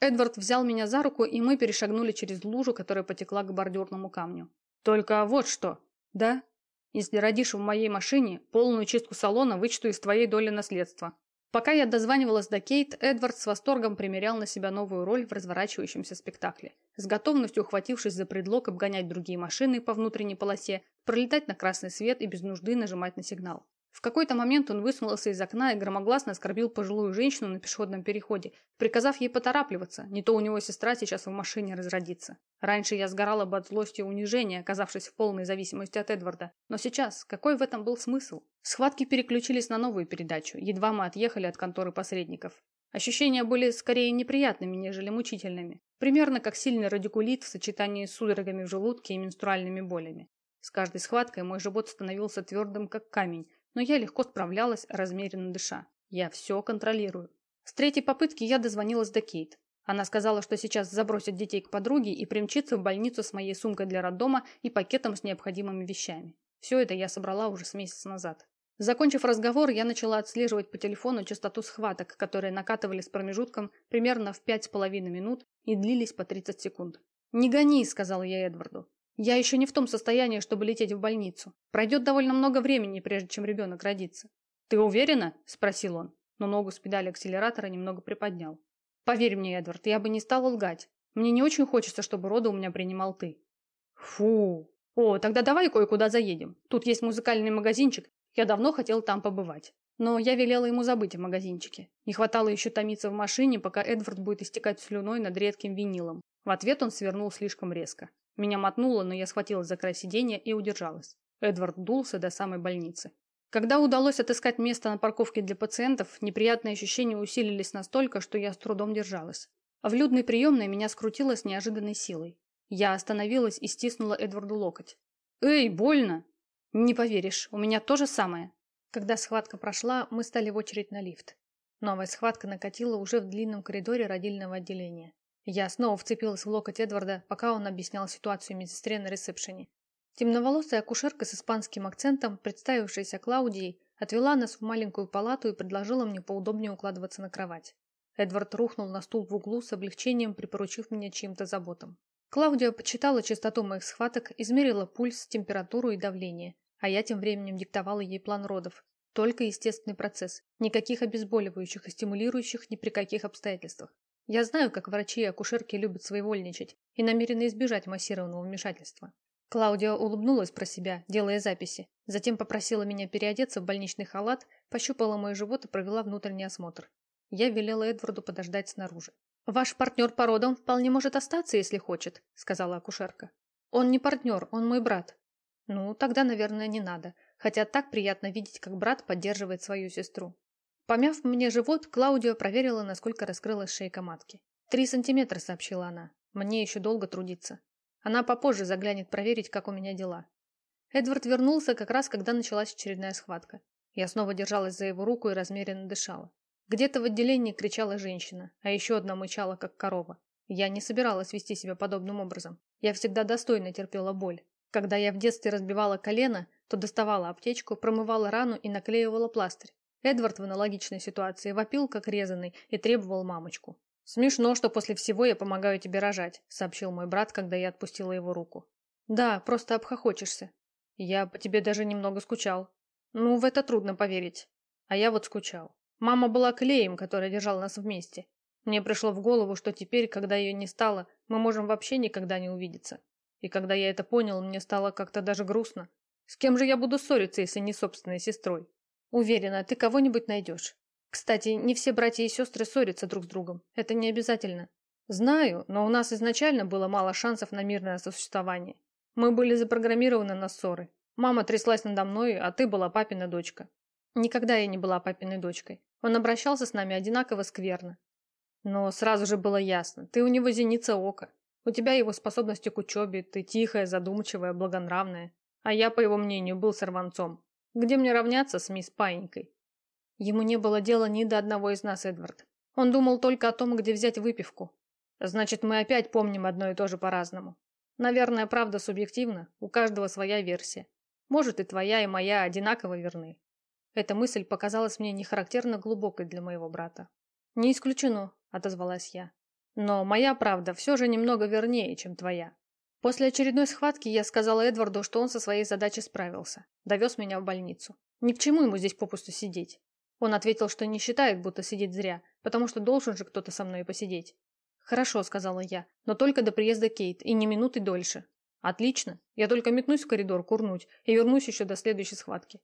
Эдвард взял меня за руку, и мы перешагнули через лужу, которая потекла к бордюрному камню. «Только вот что». «Да?» Если родишь в моей машине, полную чистку салона вычту из твоей доли наследства. Пока я дозванивалась до Кейт, Эдвард с восторгом примерял на себя новую роль в разворачивающемся спектакле. С готовностью ухватившись за предлог обгонять другие машины по внутренней полосе, пролетать на красный свет и без нужды нажимать на сигнал. В какой-то момент он высунулся из окна и громогласно оскорбил пожилую женщину на пешеходном переходе, приказав ей поторапливаться, не то у него сестра сейчас в машине разродится. Раньше я сгорала бы от злости и унижения, оказавшись в полной зависимости от Эдварда. Но сейчас, какой в этом был смысл? Схватки переключились на новую передачу, едва мы отъехали от конторы посредников. Ощущения были скорее неприятными, нежели мучительными. Примерно как сильный радикулит в сочетании с судорогами в желудке и менструальными болями. С каждой схваткой мой живот становился твердым, как камень, но я легко справлялась, размеренно дыша. Я все контролирую. С третьей попытки я дозвонилась до Кейт. Она сказала, что сейчас забросит детей к подруге и примчится в больницу с моей сумкой для роддома и пакетом с необходимыми вещами. Все это я собрала уже с месяца назад. Закончив разговор, я начала отслеживать по телефону частоту схваток, которые накатывали с промежутком примерно в пять с половиной минут и длились по 30 секунд. «Не гони», — сказала я Эдварду. Я еще не в том состоянии, чтобы лететь в больницу. Пройдет довольно много времени, прежде чем ребенок родится. Ты уверена? Спросил он, но ногу с педали акселератора немного приподнял. Поверь мне, Эдвард, я бы не стала лгать. Мне не очень хочется, чтобы роды у меня принимал ты. Фу. О, тогда давай кое-куда заедем. Тут есть музыкальный магазинчик. Я давно хотел там побывать. Но я велела ему забыть о магазинчике. Не хватало еще томиться в машине, пока Эдвард будет истекать слюной над редким винилом. В ответ он свернул слишком резко. Меня мотнуло, но я схватилась за край сиденья и удержалась. Эдвард дулся до самой больницы. Когда удалось отыскать место на парковке для пациентов, неприятные ощущения усилились настолько, что я с трудом держалась. А в людной приемной меня скрутило с неожиданной силой. Я остановилась и стиснула Эдварду локоть. «Эй, больно!» «Не поверишь, у меня то же самое». Когда схватка прошла, мы стали в очередь на лифт. Новая схватка накатила уже в длинном коридоре родильного отделения. Я снова вцепилась в локоть Эдварда, пока он объяснял ситуацию медсестре на ресепшене. Темноволосая акушерка с испанским акцентом, представившаяся Клаудией, отвела нас в маленькую палату и предложила мне поудобнее укладываться на кровать. Эдвард рухнул на стул в углу с облегчением, припоручив меня чьим-то заботам. Клаудия почитала частоту моих схваток, измерила пульс, температуру и давление, а я тем временем диктовала ей план родов. Только естественный процесс, никаких обезболивающих и стимулирующих ни при каких обстоятельствах. Я знаю, как врачи и акушерки любят своевольничать и намерены избежать массированного вмешательства. Клаудия улыбнулась про себя, делая записи. Затем попросила меня переодеться в больничный халат, пощупала мой живот и провела внутренний осмотр. Я велела Эдварду подождать снаружи. «Ваш партнер по родам вполне может остаться, если хочет», — сказала акушерка. «Он не партнер, он мой брат». «Ну, тогда, наверное, не надо. Хотя так приятно видеть, как брат поддерживает свою сестру. Помяв мне живот, Клаудио проверила, насколько раскрылась шейка матки. «Три сантиметра», — сообщила она. «Мне еще долго трудиться. Она попозже заглянет проверить, как у меня дела». Эдвард вернулся как раз, когда началась очередная схватка. Я снова держалась за его руку и размеренно дышала. Где-то в отделении кричала женщина, а еще одна мычала, как корова. Я не собиралась вести себя подобным образом. Я всегда достойно терпела боль. Когда я в детстве разбивала колено, то доставала аптечку, промывала рану и наклеивала пластырь. Эдвард в аналогичной ситуации вопил, как резанный, и требовал мамочку. «Смешно, что после всего я помогаю тебе рожать», — сообщил мой брат, когда я отпустила его руку. «Да, просто обхохочешься. Я по тебе даже немного скучал. Ну, в это трудно поверить. А я вот скучал. Мама была клеем, который держал нас вместе. Мне пришло в голову, что теперь, когда ее не стало, мы можем вообще никогда не увидеться. И когда я это понял, мне стало как-то даже грустно. С кем же я буду ссориться, если не собственной сестрой? Уверена, ты кого-нибудь найдешь. Кстати, не все братья и сестры ссорятся друг с другом. Это не обязательно. Знаю, но у нас изначально было мало шансов на мирное сосуществование. Мы были запрограммированы на ссоры. Мама тряслась надо мной, а ты была папина дочка. Никогда я не была папиной дочкой. Он обращался с нами одинаково скверно. Но сразу же было ясно, ты у него зеница ока. У тебя его способности к учебе, ты тихая, задумчивая, благонравная. А я, по его мнению, был сорванцом. Где мне равняться с мисс Паинькой? Ему не было дела ни до одного из нас, Эдвард. Он думал только о том, где взять выпивку. Значит, мы опять помним одно и то же по-разному. Наверное, правда субъективна, у каждого своя версия. Может, и твоя, и моя одинаково верны. Эта мысль показалась мне нехарактерно глубокой для моего брата. «Не исключено», — отозвалась я. «Но моя правда все же немного вернее, чем твоя. После очередной схватки я сказала Эдварду, что он со своей задачей справился. Довез меня в больницу. Ни к чему ему здесь попусту сидеть. Он ответил, что не считает, будто сидит зря, потому что должен же кто-то со мной посидеть. «Хорошо», — сказала я, — «но только до приезда Кейт, и не минуты дольше». «Отлично. Я только метнусь в коридор курнуть и вернусь еще до следующей схватки».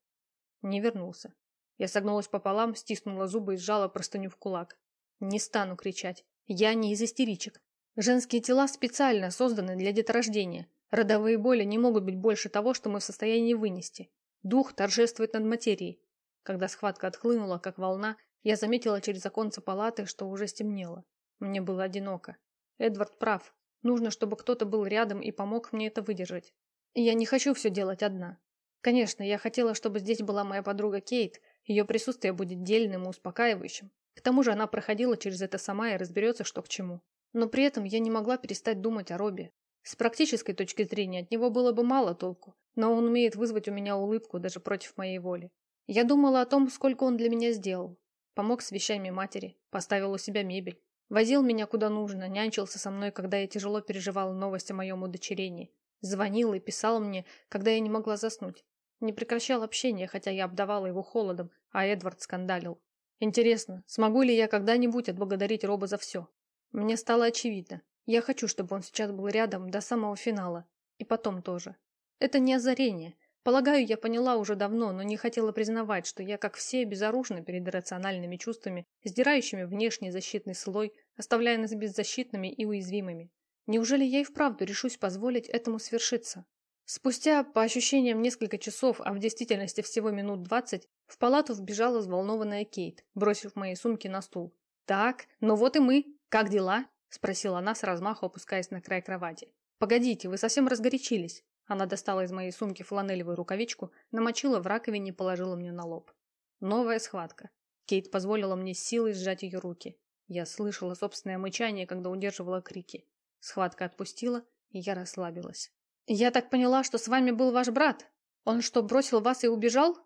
Не вернулся. Я согнулась пополам, стиснула зубы и сжала простыню в кулак. Не стану кричать. Я не из истеричек. Женские тела специально созданы для деторождения. Родовые боли не могут быть больше того, что мы в состоянии вынести. Дух торжествует над материей. Когда схватка отхлынула, как волна, я заметила через оконце палаты, что уже стемнело. Мне было одиноко. Эдвард прав. Нужно, чтобы кто-то был рядом и помог мне это выдержать. Я не хочу все делать одна. Конечно, я хотела, чтобы здесь была моя подруга Кейт, ее присутствие будет дельным и успокаивающим. К тому же она проходила через это сама и разберется, что к чему. Но при этом я не могла перестать думать о Робби. С практической точки зрения от него было бы мало толку, но он умеет вызвать у меня улыбку даже против моей воли. Я думала о том, сколько он для меня сделал. Помог с вещами матери, поставил у себя мебель, возил меня куда нужно, нянчился со мной, когда я тяжело переживала новость о моем удочерении, звонил и писал мне, когда я не могла заснуть. Не прекращал общение, хотя я обдавала его холодом, а Эдвард скандалил. Интересно, смогу ли я когда-нибудь отблагодарить Роба за все? Мне стало очевидно. Я хочу, чтобы он сейчас был рядом до самого финала. И потом тоже. Это не озарение. Полагаю, я поняла уже давно, но не хотела признавать, что я, как все, безоружна перед рациональными чувствами, сдирающими внешний защитный слой, оставляя нас беззащитными и уязвимыми. Неужели я и вправду решусь позволить этому свершиться? Спустя, по ощущениям, несколько часов, а в действительности всего минут двадцать, в палату вбежала взволнованная Кейт, бросив мои сумки на стул. «Так, ну вот и мы. Как дела?» – спросила она с размаху, опускаясь на край кровати. «Погодите, вы совсем разгорячились». Она достала из моей сумки фланелевую рукавичку, намочила в раковине и положила мне на лоб. Новая схватка. Кейт позволила мне силой сжать ее руки. Я слышала собственное мычание, когда удерживала крики. Схватка отпустила, и я расслабилась. «Я так поняла, что с вами был ваш брат. Он что, бросил вас и убежал?»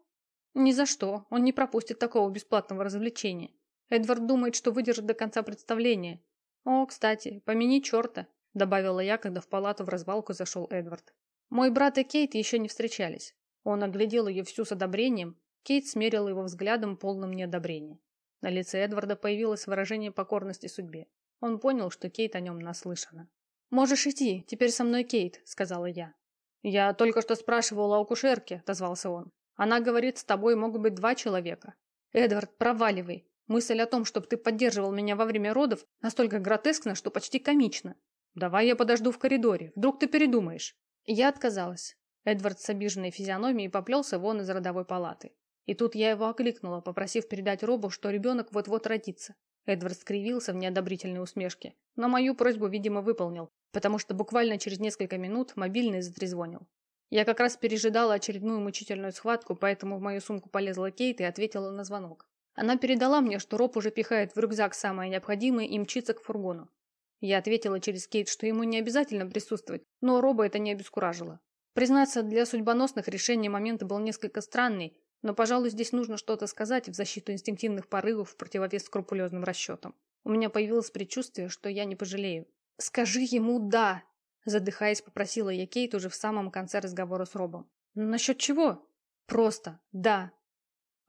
«Ни за что. Он не пропустит такого бесплатного развлечения. Эдвард думает, что выдержит до конца представления. О, кстати, помяни черта», — добавила я, когда в палату в развалку зашел Эдвард. Мой брат и Кейт еще не встречались. Он оглядел ее всю с одобрением. Кейт смерила его взглядом, полным неодобрения. На лице Эдварда появилось выражение покорности судьбе. Он понял, что Кейт о нем наслышана. «Можешь идти, теперь со мной Кейт», — сказала я. «Я только что спрашивала о кушерке», — отозвался он. «Она говорит, с тобой могут быть два человека». «Эдвард, проваливай. Мысль о том, чтобы ты поддерживал меня во время родов, настолько гротескна, что почти комично. Давай я подожду в коридоре, вдруг ты передумаешь». Я отказалась. Эдвард с обиженной физиономией поплелся вон из родовой палаты. И тут я его окликнула, попросив передать Робу, что ребенок вот-вот родится. Эдвард скривился в неодобрительной усмешке, но мою просьбу, видимо, выполнил, потому что буквально через несколько минут мобильный затрезвонил. Я как раз пережидала очередную мучительную схватку, поэтому в мою сумку полезла Кейт и ответила на звонок. Она передала мне, что Роб уже пихает в рюкзак самое необходимое и мчится к фургону. Я ответила через Кейт, что ему не обязательно присутствовать, но Роба это не обескуражило. Признаться, для судьбоносных решений момент был несколько странный, но, пожалуй, здесь нужно что-то сказать в защиту инстинктивных порывов в противовес скрупулезным расчетам. У меня появилось предчувствие, что я не пожалею. «Скажи ему «да», – задыхаясь, попросила я Кейт уже в самом конце разговора с Робом. «Насчет чего?» «Просто «да».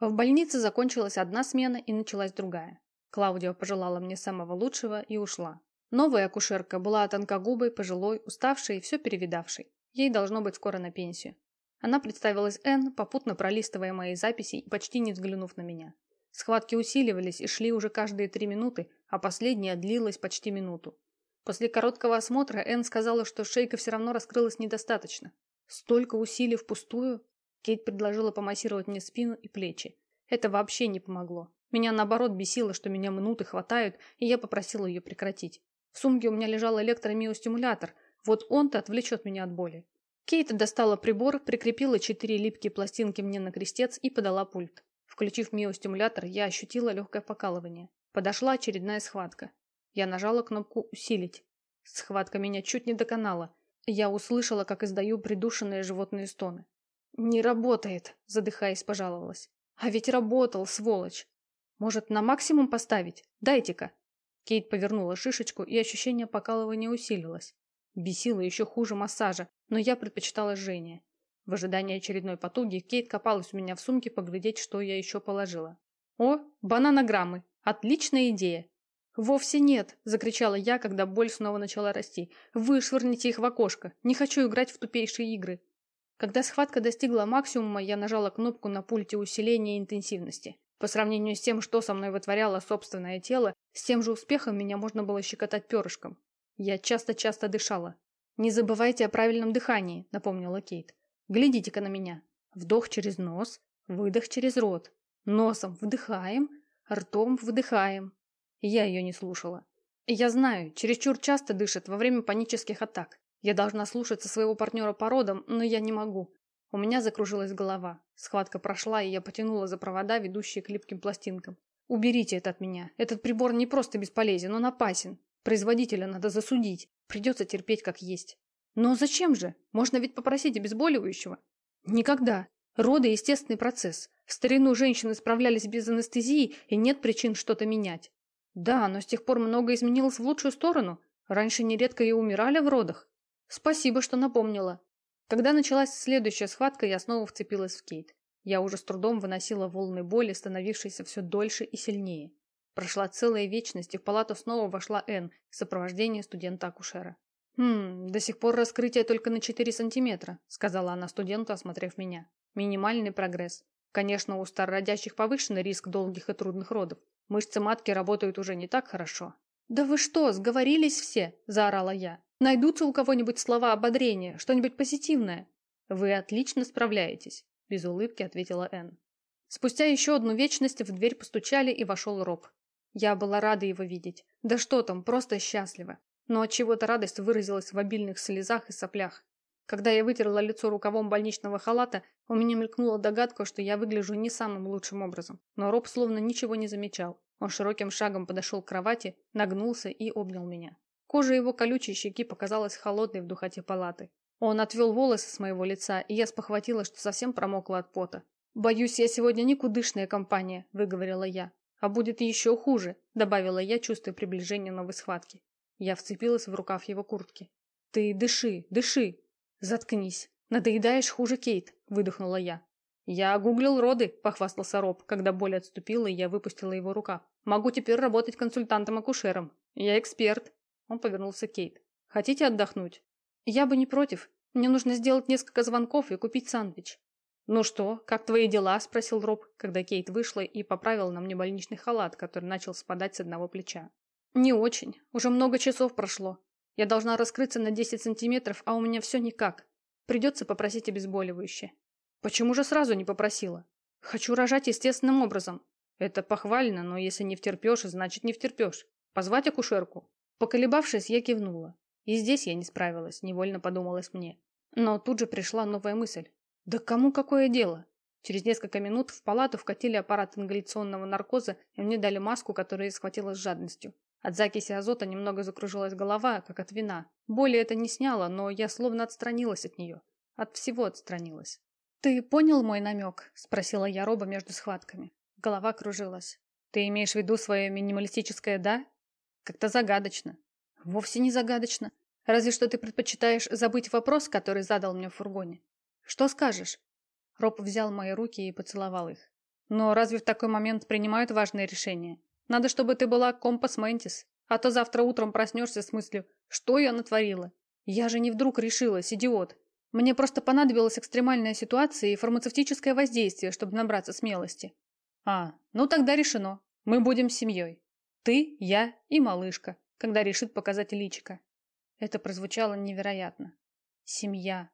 В больнице закончилась одна смена и началась другая. Клаудио пожелала мне самого лучшего и ушла. Новая акушерка была тонкогубой, пожилой, уставшей и все перевидавшей. Ей должно быть скоро на пенсию. Она представилась Энн, попутно пролистывая мои записи и почти не взглянув на меня. Схватки усиливались и шли уже каждые три минуты, а последняя длилась почти минуту. После короткого осмотра Энн сказала, что шейка все равно раскрылась недостаточно. Столько усилий впустую. Кейт предложила помассировать мне спину и плечи. Это вообще не помогло. Меня наоборот бесило, что меня минуты хватают, и я попросила ее прекратить. В сумке у меня лежал электромиостимулятор, вот он-то отвлечет меня от боли. Кейт достала прибор, прикрепила четыре липкие пластинки мне на крестец и подала пульт. Включив миостимулятор, я ощутила легкое покалывание. Подошла очередная схватка. Я нажала кнопку «Усилить». Схватка меня чуть не доконала. Я услышала, как издаю придушенные животные стоны. «Не работает», — задыхаясь, пожаловалась. «А ведь работал, сволочь! Может, на максимум поставить? Дайте-ка!» Кейт повернула шишечку, и ощущение покалывания усилилось. Бесило еще хуже массажа, но я предпочитала жжение. В ожидании очередной потуги Кейт копалась у меня в сумке поглядеть, что я еще положила. «О, бананограммы! Отличная идея!» «Вовсе нет!» – закричала я, когда боль снова начала расти. «Вышвырните их в окошко! Не хочу играть в тупейшие игры!» Когда схватка достигла максимума, я нажала кнопку на пульте усиления интенсивности. По сравнению с тем, что со мной вытворяло собственное тело, с тем же успехом меня можно было щекотать перышком. Я часто-часто дышала. «Не забывайте о правильном дыхании», — напомнила Кейт. «Глядите-ка на меня. Вдох через нос, выдох через рот. Носом вдыхаем, ртом выдыхаем». Я ее не слушала. Я знаю, чересчур часто дышит во время панических атак. Я должна слушаться своего партнера по родам, но я не могу. У меня закружилась голова. Схватка прошла, и я потянула за провода, ведущие к липким пластинкам. «Уберите это от меня. Этот прибор не просто бесполезен, он опасен. Производителя надо засудить. Придется терпеть как есть. Но зачем же? Можно ведь попросить обезболивающего. Никогда. Роды – естественный процесс. В старину женщины справлялись без анестезии, и нет причин что-то менять. Да, но с тех пор многое изменилось в лучшую сторону. Раньше нередко и умирали в родах. Спасибо, что напомнила. Когда началась следующая схватка, я снова вцепилась в Кейт. Я уже с трудом выносила волны боли, становившиеся все дольше и сильнее. Прошла целая вечность, и в палату снова вошла Энн в сопровождении студента-акушера. «Хм, до сих пор раскрытие только на 4 сантиметра», сказала она студенту, осмотрев меня. «Минимальный прогресс. Конечно, у старородящих повышенный риск долгих и трудных родов. Мышцы матки работают уже не так хорошо». «Да вы что, сговорились все?» – заорала я. «Найдутся у кого-нибудь слова ободрения, что-нибудь позитивное?» «Вы отлично справляетесь», – без улыбки ответила Энн. Спустя еще одну вечность в дверь постучали, и вошел Роб. Я была рада его видеть. Да что там, просто счастлива. Но от чего то радость выразилась в обильных слезах и соплях. Когда я вытерла лицо рукавом больничного халата, у меня мелькнула догадка, что я выгляжу не самым лучшим образом. Но Роб словно ничего не замечал. Он широким шагом подошел к кровати, нагнулся и обнял меня. Кожа его колючей щеки показалась холодной в духоте палаты. Он отвел волосы с моего лица, и я спохватила, что совсем промокла от пота. «Боюсь, я сегодня никудышная компания», — выговорила я. «А будет еще хуже», — добавила я, чувствуя приближение новой схватки. Я вцепилась в рукав его куртки. «Ты дыши, дыши!» «Заткнись! Надоедаешь хуже Кейт!» — выдохнула я. «Я гуглил роды», — похвастался Роб, когда боль отступила, и я выпустила его рука. «Могу теперь работать консультантом-акушером. Я эксперт». Он повернулся к Кейт. «Хотите отдохнуть?» «Я бы не против. Мне нужно сделать несколько звонков и купить сандвич». «Ну что, как твои дела?» – спросил Роб, когда Кейт вышла и поправил на мне больничный халат, который начал спадать с одного плеча. «Не очень. Уже много часов прошло. Я должна раскрыться на 10 сантиметров, а у меня все никак. Придется попросить обезболивающее». «Почему же сразу не попросила?» «Хочу рожать естественным образом». «Это похвально, но если не втерпешь, значит не втерпешь. Позвать акушерку?» Поколебавшись, я кивнула. И здесь я не справилась, невольно подумалось мне. Но тут же пришла новая мысль. Да кому какое дело? Через несколько минут в палату вкатили аппарат ингаляционного наркоза, и мне дали маску, которую схватила с жадностью. От закиси азота немного закружилась голова, как от вина. Боли это не сняло, но я словно отстранилась от нее. От всего отстранилась. «Ты понял мой намек?» – спросила я Роба между схватками. Голова кружилась. «Ты имеешь в виду свое минималистическое «да»?» «Как-то загадочно». «Вовсе не загадочно. Разве что ты предпочитаешь забыть вопрос, который задал мне в фургоне. Что скажешь?» Роб взял мои руки и поцеловал их. «Но разве в такой момент принимают важные решения? Надо, чтобы ты была компас Ментис, а то завтра утром проснешься с мыслью, что я натворила. Я же не вдруг решилась, идиот. Мне просто понадобилась экстремальная ситуация и фармацевтическое воздействие, чтобы набраться смелости. А, ну тогда решено. Мы будем семьей. Ты, я и малышка, когда решит показать личика. Это прозвучало невероятно. Семья.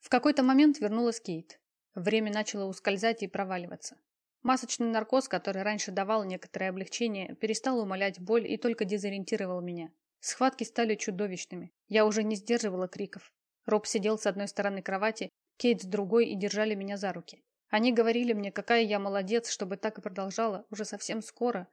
В какой-то момент вернулась Кейт. Время начало ускользать и проваливаться. Масочный наркоз, который раньше давал некоторое облегчение, перестал умалять боль и только дезориентировал меня. Схватки стали чудовищными. Я уже не сдерживала криков. Роб сидел с одной стороны кровати, Кейт с другой и держали меня за руки. Они говорили мне, какая я молодец, чтобы так и продолжала, уже совсем скоро.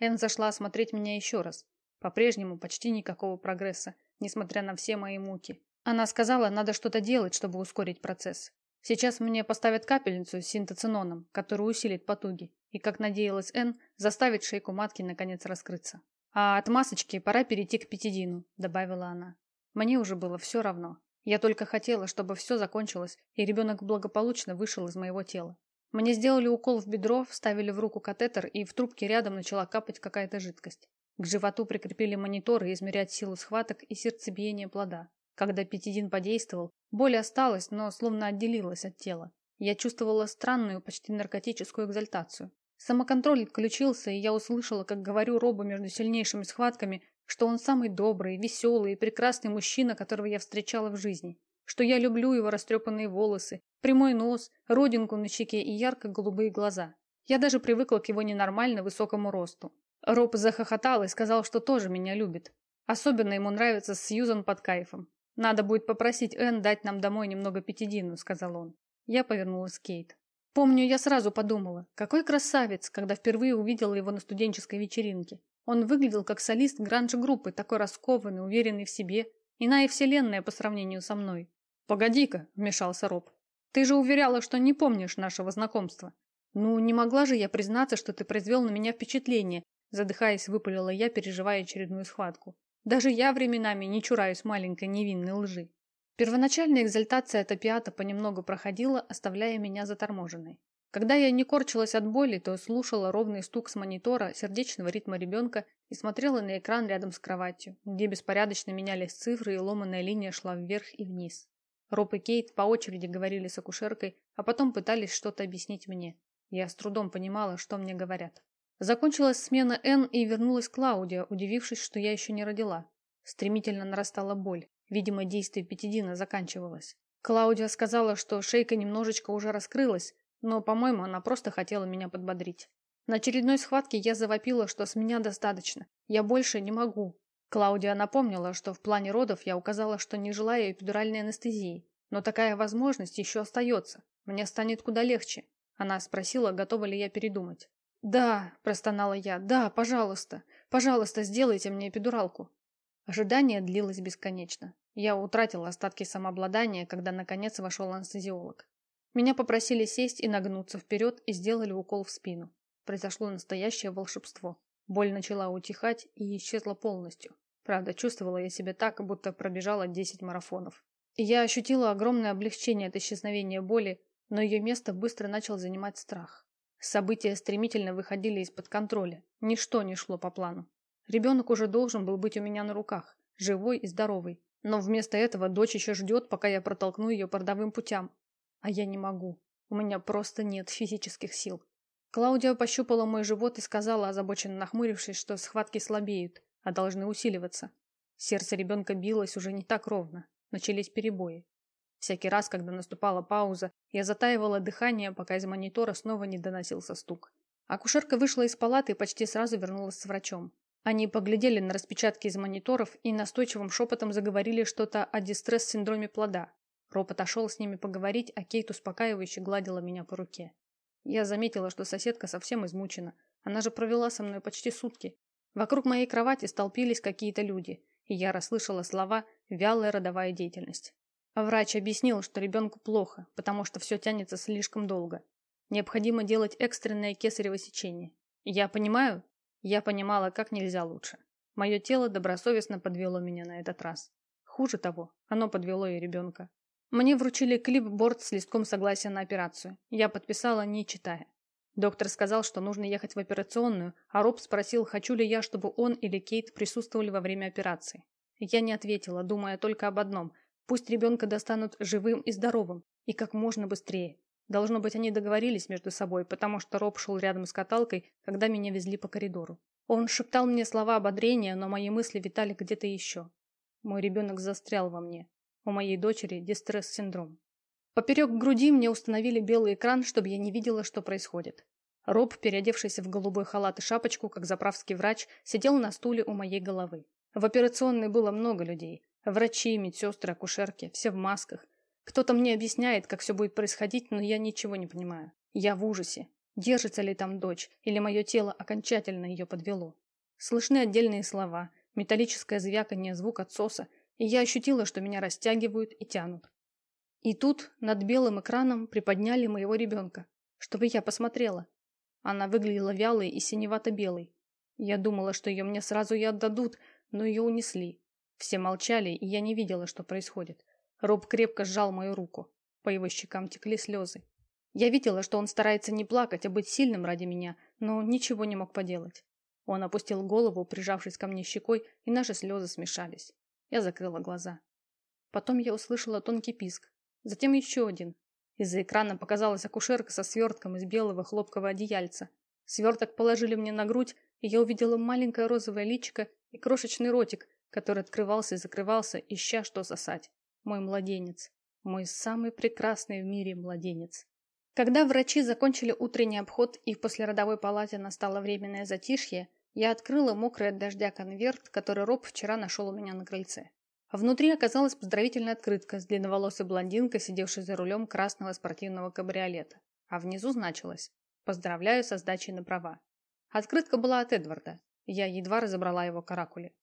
Энн зашла осмотреть меня еще раз. По-прежнему почти никакого прогресса, несмотря на все мои муки. Она сказала, надо что-то делать, чтобы ускорить процесс. Сейчас мне поставят капельницу с синтоциноном, который усилит потуги, и, как надеялась Энн, заставит шейку матки наконец раскрыться. «А от масочки пора перейти к петидину», — добавила она. Мне уже было все равно. Я только хотела, чтобы все закончилось, и ребенок благополучно вышел из моего тела. Мне сделали укол в бедро, вставили в руку катетер, и в трубке рядом начала капать какая-то жидкость. К животу прикрепили мониторы измерять силу схваток и сердцебиение плода. Когда петидин подействовал, боль осталась, но словно отделилась от тела. Я чувствовала странную, почти наркотическую экзальтацию. Самоконтроль отключился, и я услышала, как говорю Робу между сильнейшими схватками, что он самый добрый, веселый и прекрасный мужчина, которого я встречала в жизни. Что я люблю его растрепанные волосы, прямой нос, родинку на щеке и ярко-голубые глаза. Я даже привыкла к его ненормально высокому росту. Роб захохотал и сказал, что тоже меня любит. Особенно ему нравится Сьюзан под кайфом. «Надо будет попросить Энн дать нам домой немного пятидину», — сказал он. Я повернулась к Кейт. Помню, я сразу подумала, какой красавец, когда впервые увидела его на студенческой вечеринке. Он выглядел как солист гранж-группы, такой раскованный, уверенный в себе. Иная вселенная по сравнению со мной. «Погоди-ка», — вмешался Роб. «Ты же уверяла, что не помнишь нашего знакомства». «Ну, не могла же я признаться, что ты произвел на меня впечатление», задыхаясь, выпалила я, переживая очередную схватку. Даже я временами не чураюсь маленькой невинной лжи. Первоначальная экзальтация топиата понемногу проходила, оставляя меня заторможенной. Когда я не корчилась от боли, то слушала ровный стук с монитора сердечного ритма ребенка и смотрела на экран рядом с кроватью, где беспорядочно менялись цифры и ломаная линия шла вверх и вниз. Роб и Кейт по очереди говорили с акушеркой, а потом пытались что-то объяснить мне. Я с трудом понимала, что мне говорят. Закончилась смена Н и вернулась Клаудия, удивившись, что я еще не родила. Стремительно нарастала боль. Видимо, действие петидина заканчивалось. Клаудия сказала, что шейка немножечко уже раскрылась, но, по-моему, она просто хотела меня подбодрить. На очередной схватке я завопила, что с меня достаточно. Я больше не могу. Клаудия напомнила, что в плане родов я указала, что не желаю эпидуральной анестезии. Но такая возможность еще остается. Мне станет куда легче. Она спросила, готова ли я передумать. «Да», – простонала я, – «да, пожалуйста, пожалуйста, сделайте мне эпидуралку». Ожидание длилось бесконечно. Я утратила остатки самообладания, когда наконец вошел анестезиолог. Меня попросили сесть и нагнуться вперед и сделали укол в спину. Произошло настоящее волшебство. Боль начала утихать и исчезла полностью. Правда, чувствовала я себя так, будто пробежала 10 марафонов. Я ощутила огромное облегчение от исчезновения боли, но ее место быстро начал занимать страх. События стремительно выходили из-под контроля. Ничто не шло по плану. Ребенок уже должен был быть у меня на руках, живой и здоровый. Но вместо этого дочь еще ждет, пока я протолкну ее по родовым путям. А я не могу. У меня просто нет физических сил. Клаудия пощупала мой живот и сказала, озабоченно нахмурившись, что схватки слабеют, а должны усиливаться. Сердце ребенка билось уже не так ровно. Начались перебои. Всякий раз, когда наступала пауза, я затаивала дыхание, пока из монитора снова не доносился стук. Акушерка вышла из палаты и почти сразу вернулась с врачом. Они поглядели на распечатки из мониторов и настойчивым шепотом заговорили что-то о дистресс-синдроме плода. Роб отошел с ними поговорить, а Кейт успокаивающе гладила меня по руке. Я заметила, что соседка совсем измучена. Она же провела со мной почти сутки. Вокруг моей кровати столпились какие-то люди, и я расслышала слова «вялая родовая деятельность». Врач объяснил, что ребенку плохо, потому что все тянется слишком долго. Необходимо делать экстренное кесарево сечение. Я понимаю? Я понимала, как нельзя лучше. Мое тело добросовестно подвело меня на этот раз. Хуже того, оно подвело и ребенка. Мне вручили клипборд с листком согласия на операцию. Я подписала, не читая. Доктор сказал, что нужно ехать в операционную, а Роб спросил, хочу ли я, чтобы он или Кейт присутствовали во время операции. Я не ответила, думая только об одном – Пусть ребенка достанут живым и здоровым, и как можно быстрее. Должно быть, они договорились между собой, потому что Роб шел рядом с каталкой, когда меня везли по коридору. Он шептал мне слова ободрения, но мои мысли витали где-то еще. Мой ребенок застрял во мне. У моей дочери дистресс-синдром. Поперек груди мне установили белый экран, чтобы я не видела, что происходит. Роб, переодевшийся в голубой халат и шапочку, как заправский врач, сидел на стуле у моей головы. В операционной было много людей. Врачи, медсестры, акушерки, все в масках. Кто-то мне объясняет, как все будет происходить, но я ничего не понимаю. Я в ужасе. Держится ли там дочь, или мое тело окончательно ее подвело? Слышны отдельные слова, металлическое звяканье, звук отсоса, и я ощутила, что меня растягивают и тянут. И тут над белым экраном приподняли моего ребенка, чтобы я посмотрела. Она выглядела вялой и синевато-белой. Я думала, что ее мне сразу и отдадут, но ее унесли. Все молчали, и я не видела, что происходит. Роб крепко сжал мою руку. По его щекам текли слезы. Я видела, что он старается не плакать, а быть сильным ради меня, но ничего не мог поделать. Он опустил голову, прижавшись ко мне щекой, и наши слезы смешались. Я закрыла глаза. Потом я услышала тонкий писк. Затем еще один. Из-за экрана показалась акушерка со свертком из белого хлопкового одеяльца. Сверток положили мне на грудь, и я увидела маленькое розовое личико и крошечный ротик, который открывался и закрывался, ища что сосать. Мой младенец. Мой самый прекрасный в мире младенец. Когда врачи закончили утренний обход и в послеродовой палате настало временное затишье, я открыла мокрый от дождя конверт, который Роб вчера нашел у меня на крыльце. Внутри оказалась поздравительная открытка с длинноволосой блондинкой, сидевшей за рулем красного спортивного кабриолета. А внизу значилось «Поздравляю со сдачей на права». Открытка была от Эдварда. Я едва разобрала его каракули.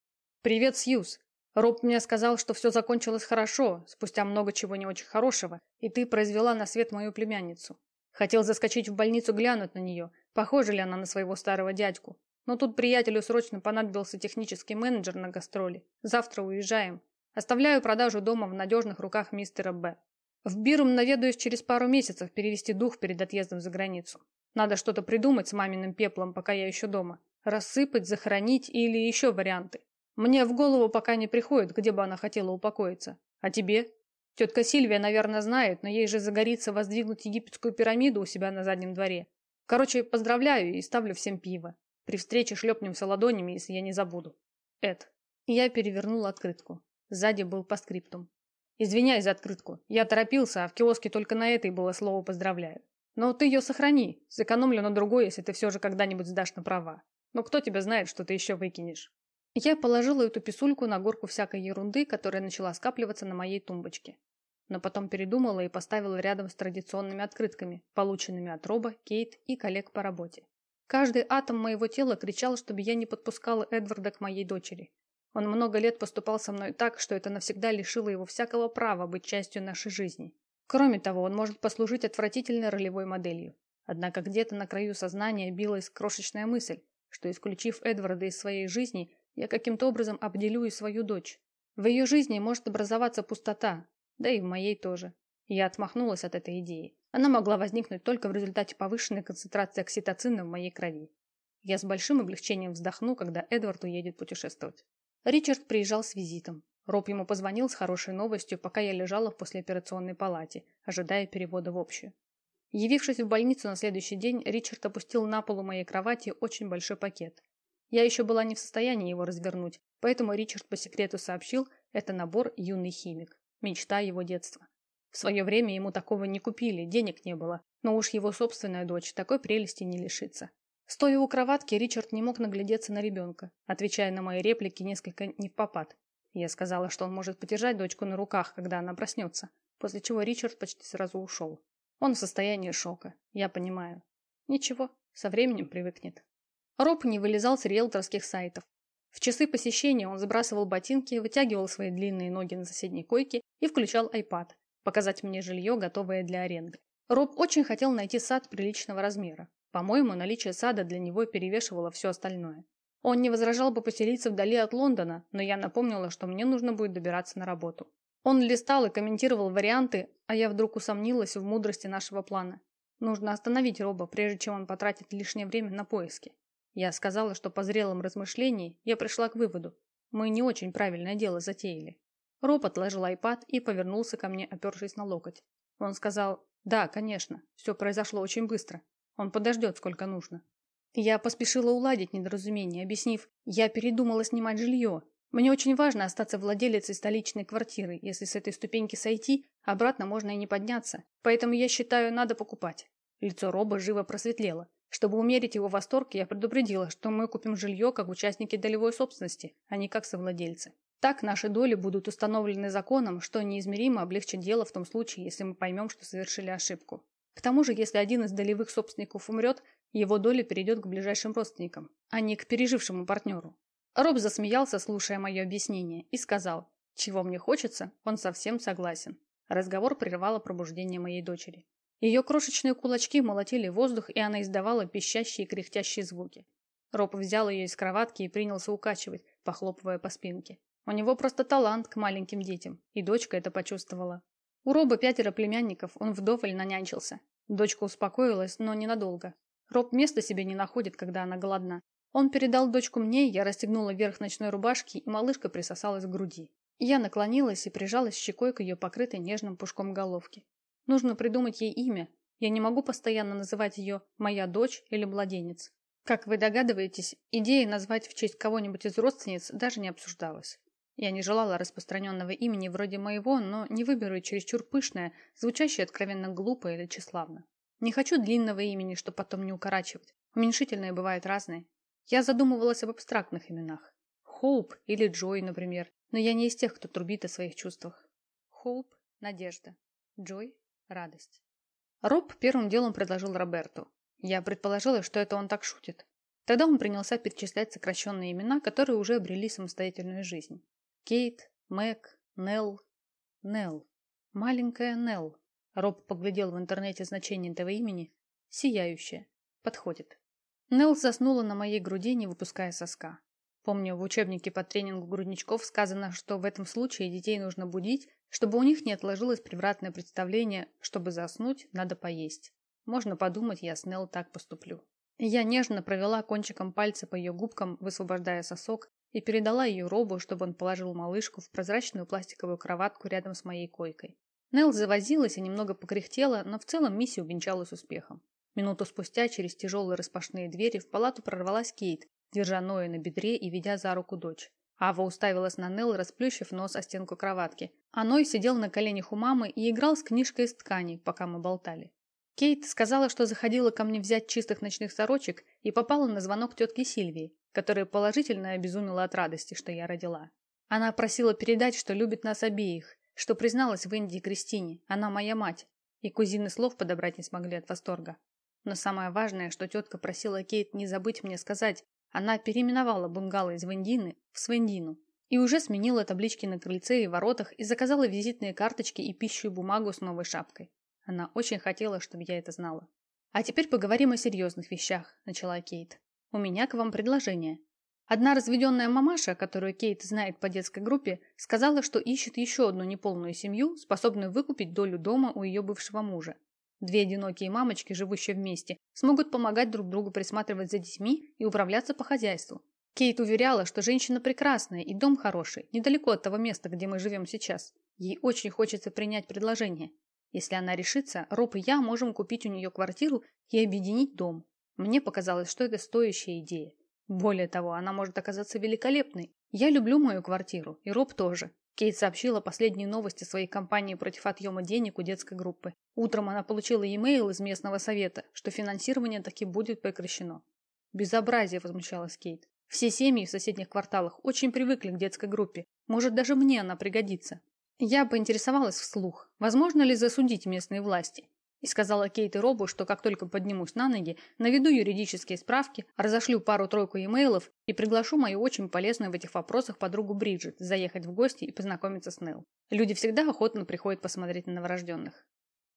«Привет, Сьюз. Роб мне сказал, что все закончилось хорошо, спустя много чего не очень хорошего, и ты произвела на свет мою племянницу. Хотел заскочить в больницу глянуть на нее, похожа ли она на своего старого дядьку. Но тут приятелю срочно понадобился технический менеджер на гастроли. Завтра уезжаем. Оставляю продажу дома в надежных руках мистера Б. В Бирум наведаюсь через пару месяцев перевести дух перед отъездом за границу. Надо что-то придумать с маминым пеплом, пока я еще дома. Рассыпать, захоронить или еще варианты. Мне в голову пока не приходит, где бы она хотела упокоиться. А тебе? Тетка Сильвия, наверное, знает, но ей же загорится воздвигнуть египетскую пирамиду у себя на заднем дворе. Короче, поздравляю и ставлю всем пиво. При встрече шлепнемся ладонями, если я не забуду. Эд. Я перевернула открытку. Сзади был постскриптум. Извиняй за открытку. Я торопился, а в киоске только на этой было слово «поздравляю». Но ты ее сохрани. Сэкономлю на другой, если ты все же когда-нибудь сдашь на права. Но кто тебя знает, что ты еще выкинешь. Я положила эту писульку на горку всякой ерунды, которая начала скапливаться на моей тумбочке. Но потом передумала и поставила рядом с традиционными открытками, полученными от Роба, Кейт и коллег по работе. Каждый атом моего тела кричал, чтобы я не подпускала Эдварда к моей дочери. Он много лет поступал со мной так, что это навсегда лишило его всякого права быть частью нашей жизни. Кроме того, он может послужить отвратительной ролевой моделью. Однако где-то на краю сознания билась крошечная мысль, что, исключив Эдварда из своей жизни, я каким-то образом обделю и свою дочь. В ее жизни может образоваться пустота, да и в моей тоже. Я отмахнулась от этой идеи. Она могла возникнуть только в результате повышенной концентрации окситоцина в моей крови. Я с большим облегчением вздохну, когда Эдвард уедет путешествовать. Ричард приезжал с визитом. Роб ему позвонил с хорошей новостью, пока я лежала в послеоперационной палате, ожидая перевода в общую. Явившись в больницу на следующий день, Ричард опустил на пол у моей кровати очень большой пакет. Я еще была не в состоянии его развернуть, поэтому Ричард по секрету сообщил, это набор «Юный химик». Мечта его детства. В свое время ему такого не купили, денег не было, но уж его собственная дочь такой прелести не лишится. Стоя у кроватки, Ричард не мог наглядеться на ребенка, отвечая на мои реплики несколько не в попад. Я сказала, что он может подержать дочку на руках, когда она проснется. после чего Ричард почти сразу ушел. Он в состоянии шока, я понимаю. Ничего, со временем привыкнет. Роб не вылезал с риэлторских сайтов. В часы посещения он сбрасывал ботинки, вытягивал свои длинные ноги на соседней койке и включал iPad, показать мне жилье, готовое для аренды. Роб очень хотел найти сад приличного размера. По-моему, наличие сада для него перевешивало все остальное. Он не возражал бы поселиться вдали от Лондона, но я напомнила, что мне нужно будет добираться на работу. Он листал и комментировал варианты, а я вдруг усомнилась в мудрости нашего плана. Нужно остановить Роба, прежде чем он потратит лишнее время на поиски. Я сказала, что по зрелым размышлениям я пришла к выводу. Мы не очень правильное дело затеяли. Роб отложил айпад и повернулся ко мне, опершись на локоть. Он сказал, да, конечно, все произошло очень быстро. Он подождет, сколько нужно. Я поспешила уладить недоразумение, объяснив, я передумала снимать жилье. Мне очень важно остаться владелицей столичной квартиры. Если с этой ступеньки сойти, обратно можно и не подняться. Поэтому я считаю, надо покупать. Лицо Роба живо просветлело. Чтобы умерить его восторг, я предупредила, что мы купим жилье как участники долевой собственности, а не как совладельцы. Так наши доли будут установлены законом, что неизмеримо облегчит дело в том случае, если мы поймем, что совершили ошибку. К тому же, если один из долевых собственников умрет, его доля перейдет к ближайшим родственникам, а не к пережившему партнеру. Роб засмеялся, слушая мое объяснение, и сказал, чего мне хочется, он совсем согласен. Разговор прервало пробуждение моей дочери. Ее крошечные кулачки молотили воздух, и она издавала пищащие и кряхтящие звуки. Роб взял ее из кроватки и принялся укачивать, похлопывая по спинке. У него просто талант к маленьким детям, и дочка это почувствовала. У Роба пятеро племянников, он вдоволь нанянчился. Дочка успокоилась, но ненадолго. Роб места себе не находит, когда она голодна. Он передал дочку мне, я расстегнула верх ночной рубашки, и малышка присосалась к груди. Я наклонилась и прижалась щекой к ее покрытой нежным пушком головки. Нужно придумать ей имя. Я не могу постоянно называть ее «моя дочь» или «младенец». Как вы догадываетесь, идея назвать в честь кого-нибудь из родственниц даже не обсуждалась. Я не желала распространенного имени вроде моего, но не выберу чересчур пышное, звучащее откровенно глупо или тщеславно. Не хочу длинного имени, чтобы потом не укорачивать. Уменьшительные бывают разные. Я задумывалась об абстрактных именах. Хоуп или Джой, например, но я не из тех, кто трубит о своих чувствах. Хоуп – надежда. Джой – радость. Роб первым делом предложил Роберту. Я предположила, что это он так шутит. Тогда он принялся перечислять сокращенные имена, которые уже обрели самостоятельную жизнь. Кейт, Мэг, Нелл, Нелл. Маленькая Нелл. Роб поглядел в интернете значение этого имени. Сияющая. Подходит. Нелл заснула на моей груди, не выпуская соска. Помню, в учебнике по тренингу грудничков сказано, что в этом случае детей нужно будить, чтобы у них не отложилось превратное представление, чтобы заснуть, надо поесть. Можно подумать, я с Нелл так поступлю. Я нежно провела кончиком пальца по ее губкам, высвобождая сосок, и передала ее Робу, чтобы он положил малышку в прозрачную пластиковую кроватку рядом с моей койкой. Нелл завозилась и немного покряхтела, но в целом миссия увенчалась успехом. Минуту спустя через тяжелые распашные двери в палату прорвалась Кейт, держа Ноя на бедре и ведя за руку дочь. Ава уставилась на Нелл, расплющив нос о стенку кроватки. А Ной сидел на коленях у мамы и играл с книжкой из ткани, пока мы болтали. Кейт сказала, что заходила ко мне взять чистых ночных сорочек и попала на звонок тетки Сильвии, которая положительно обезумела от радости, что я родила. Она просила передать, что любит нас обеих, что призналась в Индии Кристине, она моя мать, и кузины слов подобрать не смогли от восторга. Но самое важное, что тетка просила Кейт не забыть мне сказать, она переименовала бунгало из Вендины в Свендину и уже сменила таблички на крыльце и воротах и заказала визитные карточки и пищу и бумагу с новой шапкой. Она очень хотела, чтобы я это знала. «А теперь поговорим о серьезных вещах», – начала Кейт. У меня к вам предложение. Одна разведенная мамаша, которую Кейт знает по детской группе, сказала, что ищет еще одну неполную семью, способную выкупить долю дома у ее бывшего мужа. Две одинокие мамочки, живущие вместе, смогут помогать друг другу присматривать за детьми и управляться по хозяйству. Кейт уверяла, что женщина прекрасная и дом хороший, недалеко от того места, где мы живем сейчас. Ей очень хочется принять предложение. Если она решится, Роб и я можем купить у нее квартиру и объединить дом. Мне показалось, что это стоящая идея. Более того, она может оказаться великолепной. Я люблю мою квартиру, и Роб тоже. Кейт сообщила последние новости своей компании против отъема денег у детской группы. Утром она получила e-mail из местного совета, что финансирование таки будет прекращено. «Безобразие!» – возмущалась Кейт. «Все семьи в соседних кварталах очень привыкли к детской группе. Может, даже мне она пригодится». Я поинтересовалась вслух, возможно ли засудить местные власти, и сказала Кейт и Робу, что как только поднимусь на ноги, наведу юридические справки, разошлю пару-тройку имейлов и приглашу мою очень полезную в этих вопросах подругу Бриджит заехать в гости и познакомиться с Нелл. Люди всегда охотно приходят посмотреть на новорожденных.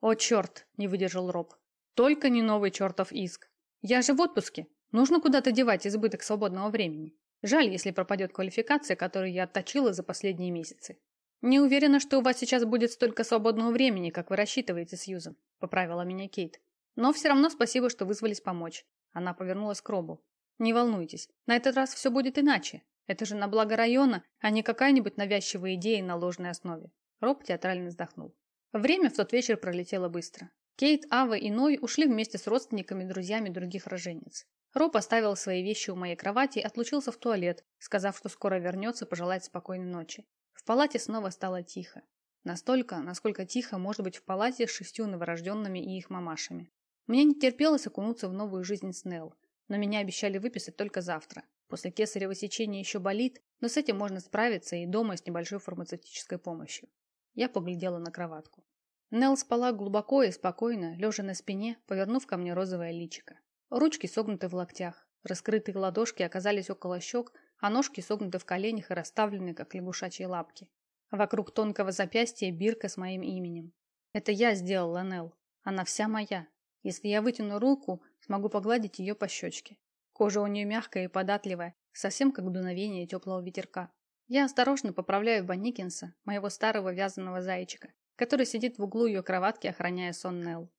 «О, черт!» – не выдержал Роб. «Только не новый чертов иск. Я же в отпуске. Нужно куда-то девать избыток свободного времени. Жаль, если пропадет квалификация, которую я отточила за последние месяцы. Не уверена, что у вас сейчас будет столько свободного времени, как вы рассчитываете, Сьюзен, поправила меня Кейт. Но все равно спасибо, что вызвались помочь. Она повернулась к Робу. Не волнуйтесь, на этот раз все будет иначе. Это же на благо района, а не какая-нибудь навязчивая идея на ложной основе. Роб театрально вздохнул. Время в тот вечер пролетело быстро. Кейт, Ава и Ной ушли вместе с родственниками и друзьями других роженец. Роб оставил свои вещи у моей кровати и отлучился в туалет, сказав, что скоро вернется пожелать спокойной ночи. Палате снова стало тихо. Настолько, насколько тихо может быть в палате с шестью новорожденными и их мамашами. Мне не терпелось окунуться в новую жизнь с Нелл, но меня обещали выписать только завтра. После кесарево сечения еще болит, но с этим можно справиться и дома с небольшой фармацевтической помощью. Я поглядела на кроватку. Нелл спала глубоко и спокойно, лежа на спине, повернув ко мне розовое личико. Ручки согнуты в локтях, раскрытые ладошки оказались около щек, а ножки согнуты в коленях и расставлены, как лягушачьи лапки. Вокруг тонкого запястья бирка с моим именем. Это я сделала Нелл. Она вся моя. Если я вытяну руку, смогу погладить ее по щечке. Кожа у нее мягкая и податливая, совсем как дуновение теплого ветерка. Я осторожно поправляю Банникинса, моего старого вязаного зайчика, который сидит в углу ее кроватки, охраняя сон Нелл.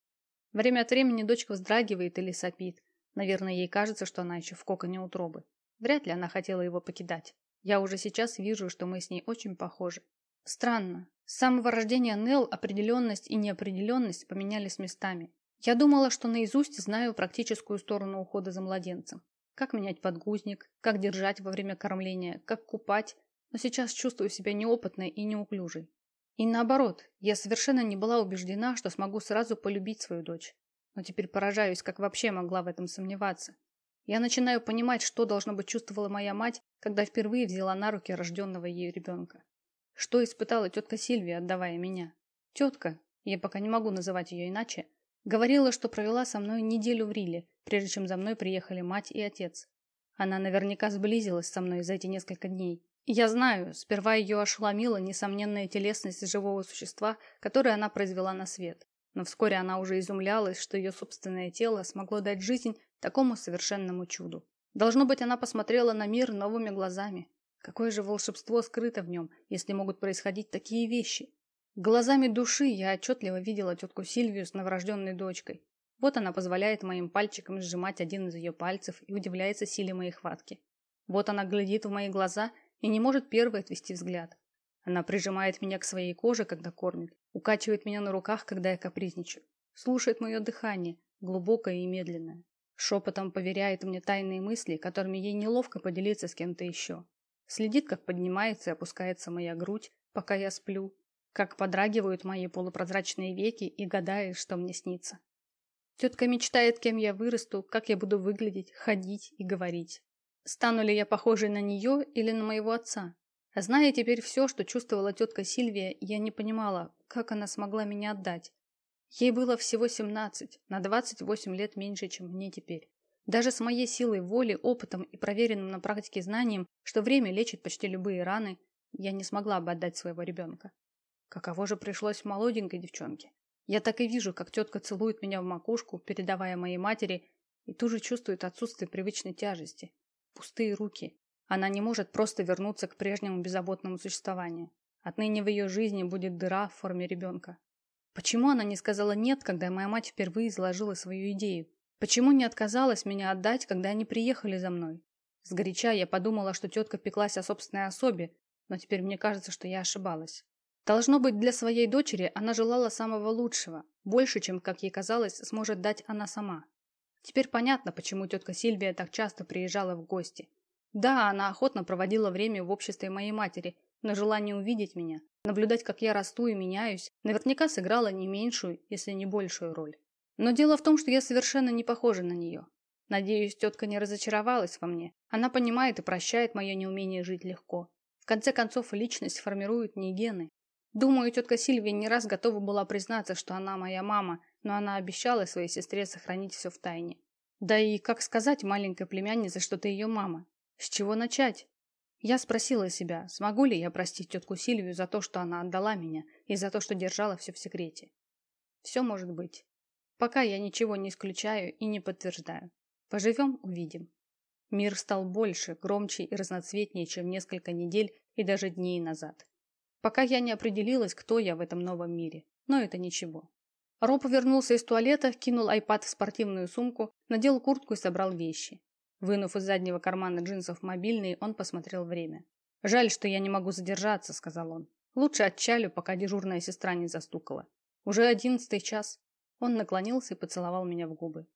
Время от времени дочка вздрагивает или сопит. Наверное, ей кажется, что она еще в коконе утробы. Вряд ли она хотела его покидать. Я уже сейчас вижу, что мы с ней очень похожи. Странно. С самого рождения Нелл определенность и неопределенность поменялись местами. Я думала, что наизусть знаю практическую сторону ухода за младенцем. Как менять подгузник, как держать во время кормления, как купать. Но сейчас чувствую себя неопытной и неуклюжей. И наоборот, я совершенно не была убеждена, что смогу сразу полюбить свою дочь. Но теперь поражаюсь, как вообще могла в этом сомневаться. Я начинаю понимать, что, должно быть, чувствовала моя мать, когда впервые взяла на руки рожденного ею ребенка. Что испытала тетка Сильвия, отдавая меня? Тетка, я пока не могу называть ее иначе, говорила, что провела со мной неделю в Риле, прежде чем за мной приехали мать и отец. Она наверняка сблизилась со мной за эти несколько дней. Я знаю, сперва ее ошеломила несомненная телесность живого существа, которое она произвела на свет. Но вскоре она уже изумлялась, что ее собственное тело смогло дать жизнь такому совершенному чуду. Должно быть, она посмотрела на мир новыми глазами. Какое же волшебство скрыто в нем, если могут происходить такие вещи? Глазами души я отчетливо видела тетку Сильвию с новорожденной дочкой. Вот она позволяет моим пальчикам сжимать один из ее пальцев и удивляется силе моей хватки. Вот она глядит в мои глаза и не может первой отвести взгляд. Она прижимает меня к своей коже, когда кормит, укачивает меня на руках, когда я капризничаю, слушает мое дыхание, глубокое и медленное. Шепотом поверяет мне тайные мысли, которыми ей неловко поделиться с кем-то еще. Следит, как поднимается и опускается моя грудь, пока я сплю, как подрагивают мои полупрозрачные веки и гадает, что мне снится. Тетка мечтает, кем я вырасту, как я буду выглядеть, ходить и говорить. Стану ли я похожей на нее или на моего отца? Зная теперь все, что чувствовала тетка Сильвия, я не понимала, как она смогла меня отдать. Ей было всего 17, на 28 лет меньше, чем мне теперь. Даже с моей силой воли, опытом и проверенным на практике знанием, что время лечит почти любые раны, я не смогла бы отдать своего ребенка. Каково же пришлось молоденькой девчонке. Я так и вижу, как тетка целует меня в макушку, передавая моей матери, и тут же чувствует отсутствие привычной тяжести. Пустые руки. Она не может просто вернуться к прежнему беззаботному существованию. Отныне в ее жизни будет дыра в форме ребенка. Почему она не сказала «нет», когда моя мать впервые изложила свою идею? Почему не отказалась меня отдать, когда они приехали за мной? Сгоряча я подумала, что тетка пеклась о собственной особе, но теперь мне кажется, что я ошибалась. Должно быть, для своей дочери она желала самого лучшего, больше, чем, как ей казалось, сможет дать она сама. Теперь понятно, почему тетка Сильвия так часто приезжала в гости. Да, она охотно проводила время в обществе моей матери, но желание увидеть меня, наблюдать, как я расту и меняюсь, наверняка сыграло не меньшую, если не большую роль. Но дело в том, что я совершенно не похожа на нее. Надеюсь, тетка не разочаровалась во мне. Она понимает и прощает мое неумение жить легко. В конце концов, личность формируют не гены. Думаю, тетка Сильвия не раз готова была признаться, что она моя мама, но она обещала своей сестре сохранить все в тайне. Да и как сказать маленькой племяннице, что ты ее мама? С чего начать? Я спросила себя, смогу ли я простить тетку Сильвию за то, что она отдала меня, и за то, что держала все в секрете. Все может быть. Пока я ничего не исключаю и не подтверждаю. Поживем – увидим. Мир стал больше, громче и разноцветнее, чем несколько недель и даже дней назад. Пока я не определилась, кто я в этом новом мире. Но это ничего. Роб вернулся из туалета, кинул айпад в спортивную сумку, надел куртку и собрал вещи. Вынув из заднего кармана джинсов мобильный, он посмотрел время. «Жаль, что я не могу задержаться», — сказал он. «Лучше отчалю, пока дежурная сестра не застукала. Уже одиннадцатый час». Он наклонился и поцеловал меня в губы.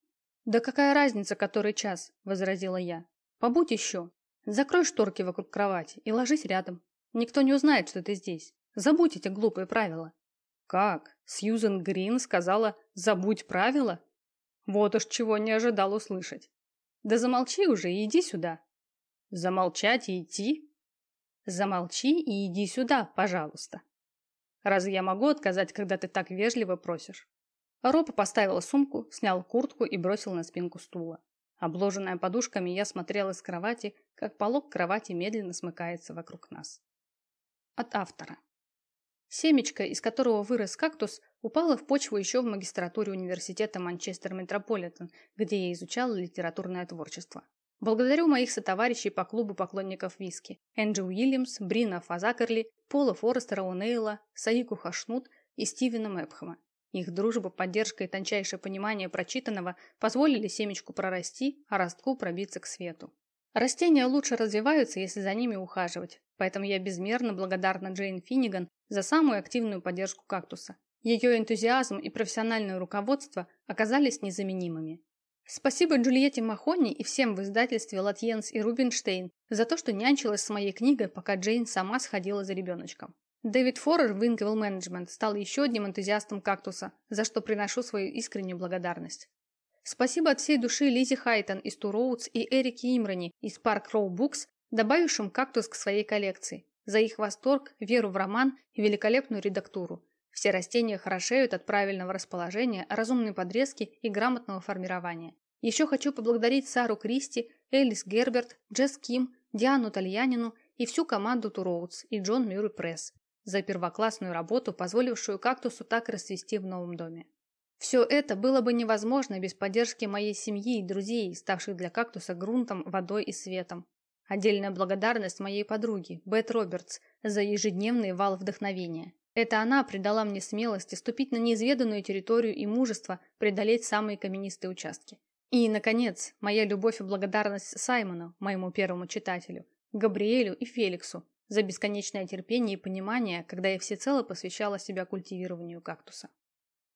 «Да какая разница, который час?» – возразила я. «Побудь еще. Закрой шторки вокруг кровати и ложись рядом. Никто не узнает, что ты здесь. Забудь эти глупые правила». «Как? Сьюзен Грин сказала «забудь правила»?» Вот уж чего не ожидал услышать. Да замолчи уже и иди сюда. Замолчать и идти? Замолчи и иди сюда, пожалуйста. Разве я могу отказать, когда ты так вежливо просишь? Ропа поставил сумку, снял куртку и бросил на спинку стула. Обложенная подушками, я смотрела с кровати, как полог кровати медленно смыкается вокруг нас. От автора. Семечко, из которого вырос кактус, упало в почву еще в магистратуре университета Манчестер Метрополитен, где я изучала литературное творчество. Благодарю моих сотоварищей по клубу поклонников виски Энджи Уильямс, Брина Фазакерли, Пола Форестера Унейла, Саику Хашнут и Стивена Мэпхэма. Их дружба, поддержка и тончайшее понимание прочитанного позволили семечку прорасти, а ростку пробиться к свету. Растения лучше развиваются, если за ними ухаживать, поэтому я безмерно благодарна Джейн Финниган за самую активную поддержку кактуса. Ее энтузиазм и профессиональное руководство оказались незаменимыми. Спасибо Джульетте Махони и всем в издательстве Латьенс и Рубинштейн за то, что нянчилась с моей книгой, пока Джейн сама сходила за ребеночком. Дэвид Форер в Inkwell Management стал еще одним энтузиастом кактуса, за что приношу свою искреннюю благодарность. Спасибо от всей души Лизи Хайтон из Two Roads и Эрике Имрани из Park Row Books, добавившим кактус к своей коллекции, за их восторг, веру в роман и великолепную редактуру. Все растения хорошеют от правильного расположения, разумной подрезки и грамотного формирования. Еще хочу поблагодарить Сару Кристи, Элис Герберт, Джесс Ким, Диану Тальянину и всю команду Roads и Джон Мюррей Пресс за первоклассную работу, позволившую кактусу так расцвести в новом доме. Все это было бы невозможно без поддержки моей семьи и друзей, ставших для кактуса грунтом, водой и светом. Отдельная благодарность моей подруге, Бет Робертс, за ежедневный вал вдохновения. Это она придала мне смелости ступить на неизведанную территорию и мужество преодолеть самые каменистые участки. И, наконец, моя любовь и благодарность Саймону, моему первому читателю, Габриэлю и Феликсу, за бесконечное терпение и понимание, когда я всецело посвящала себя культивированию кактуса.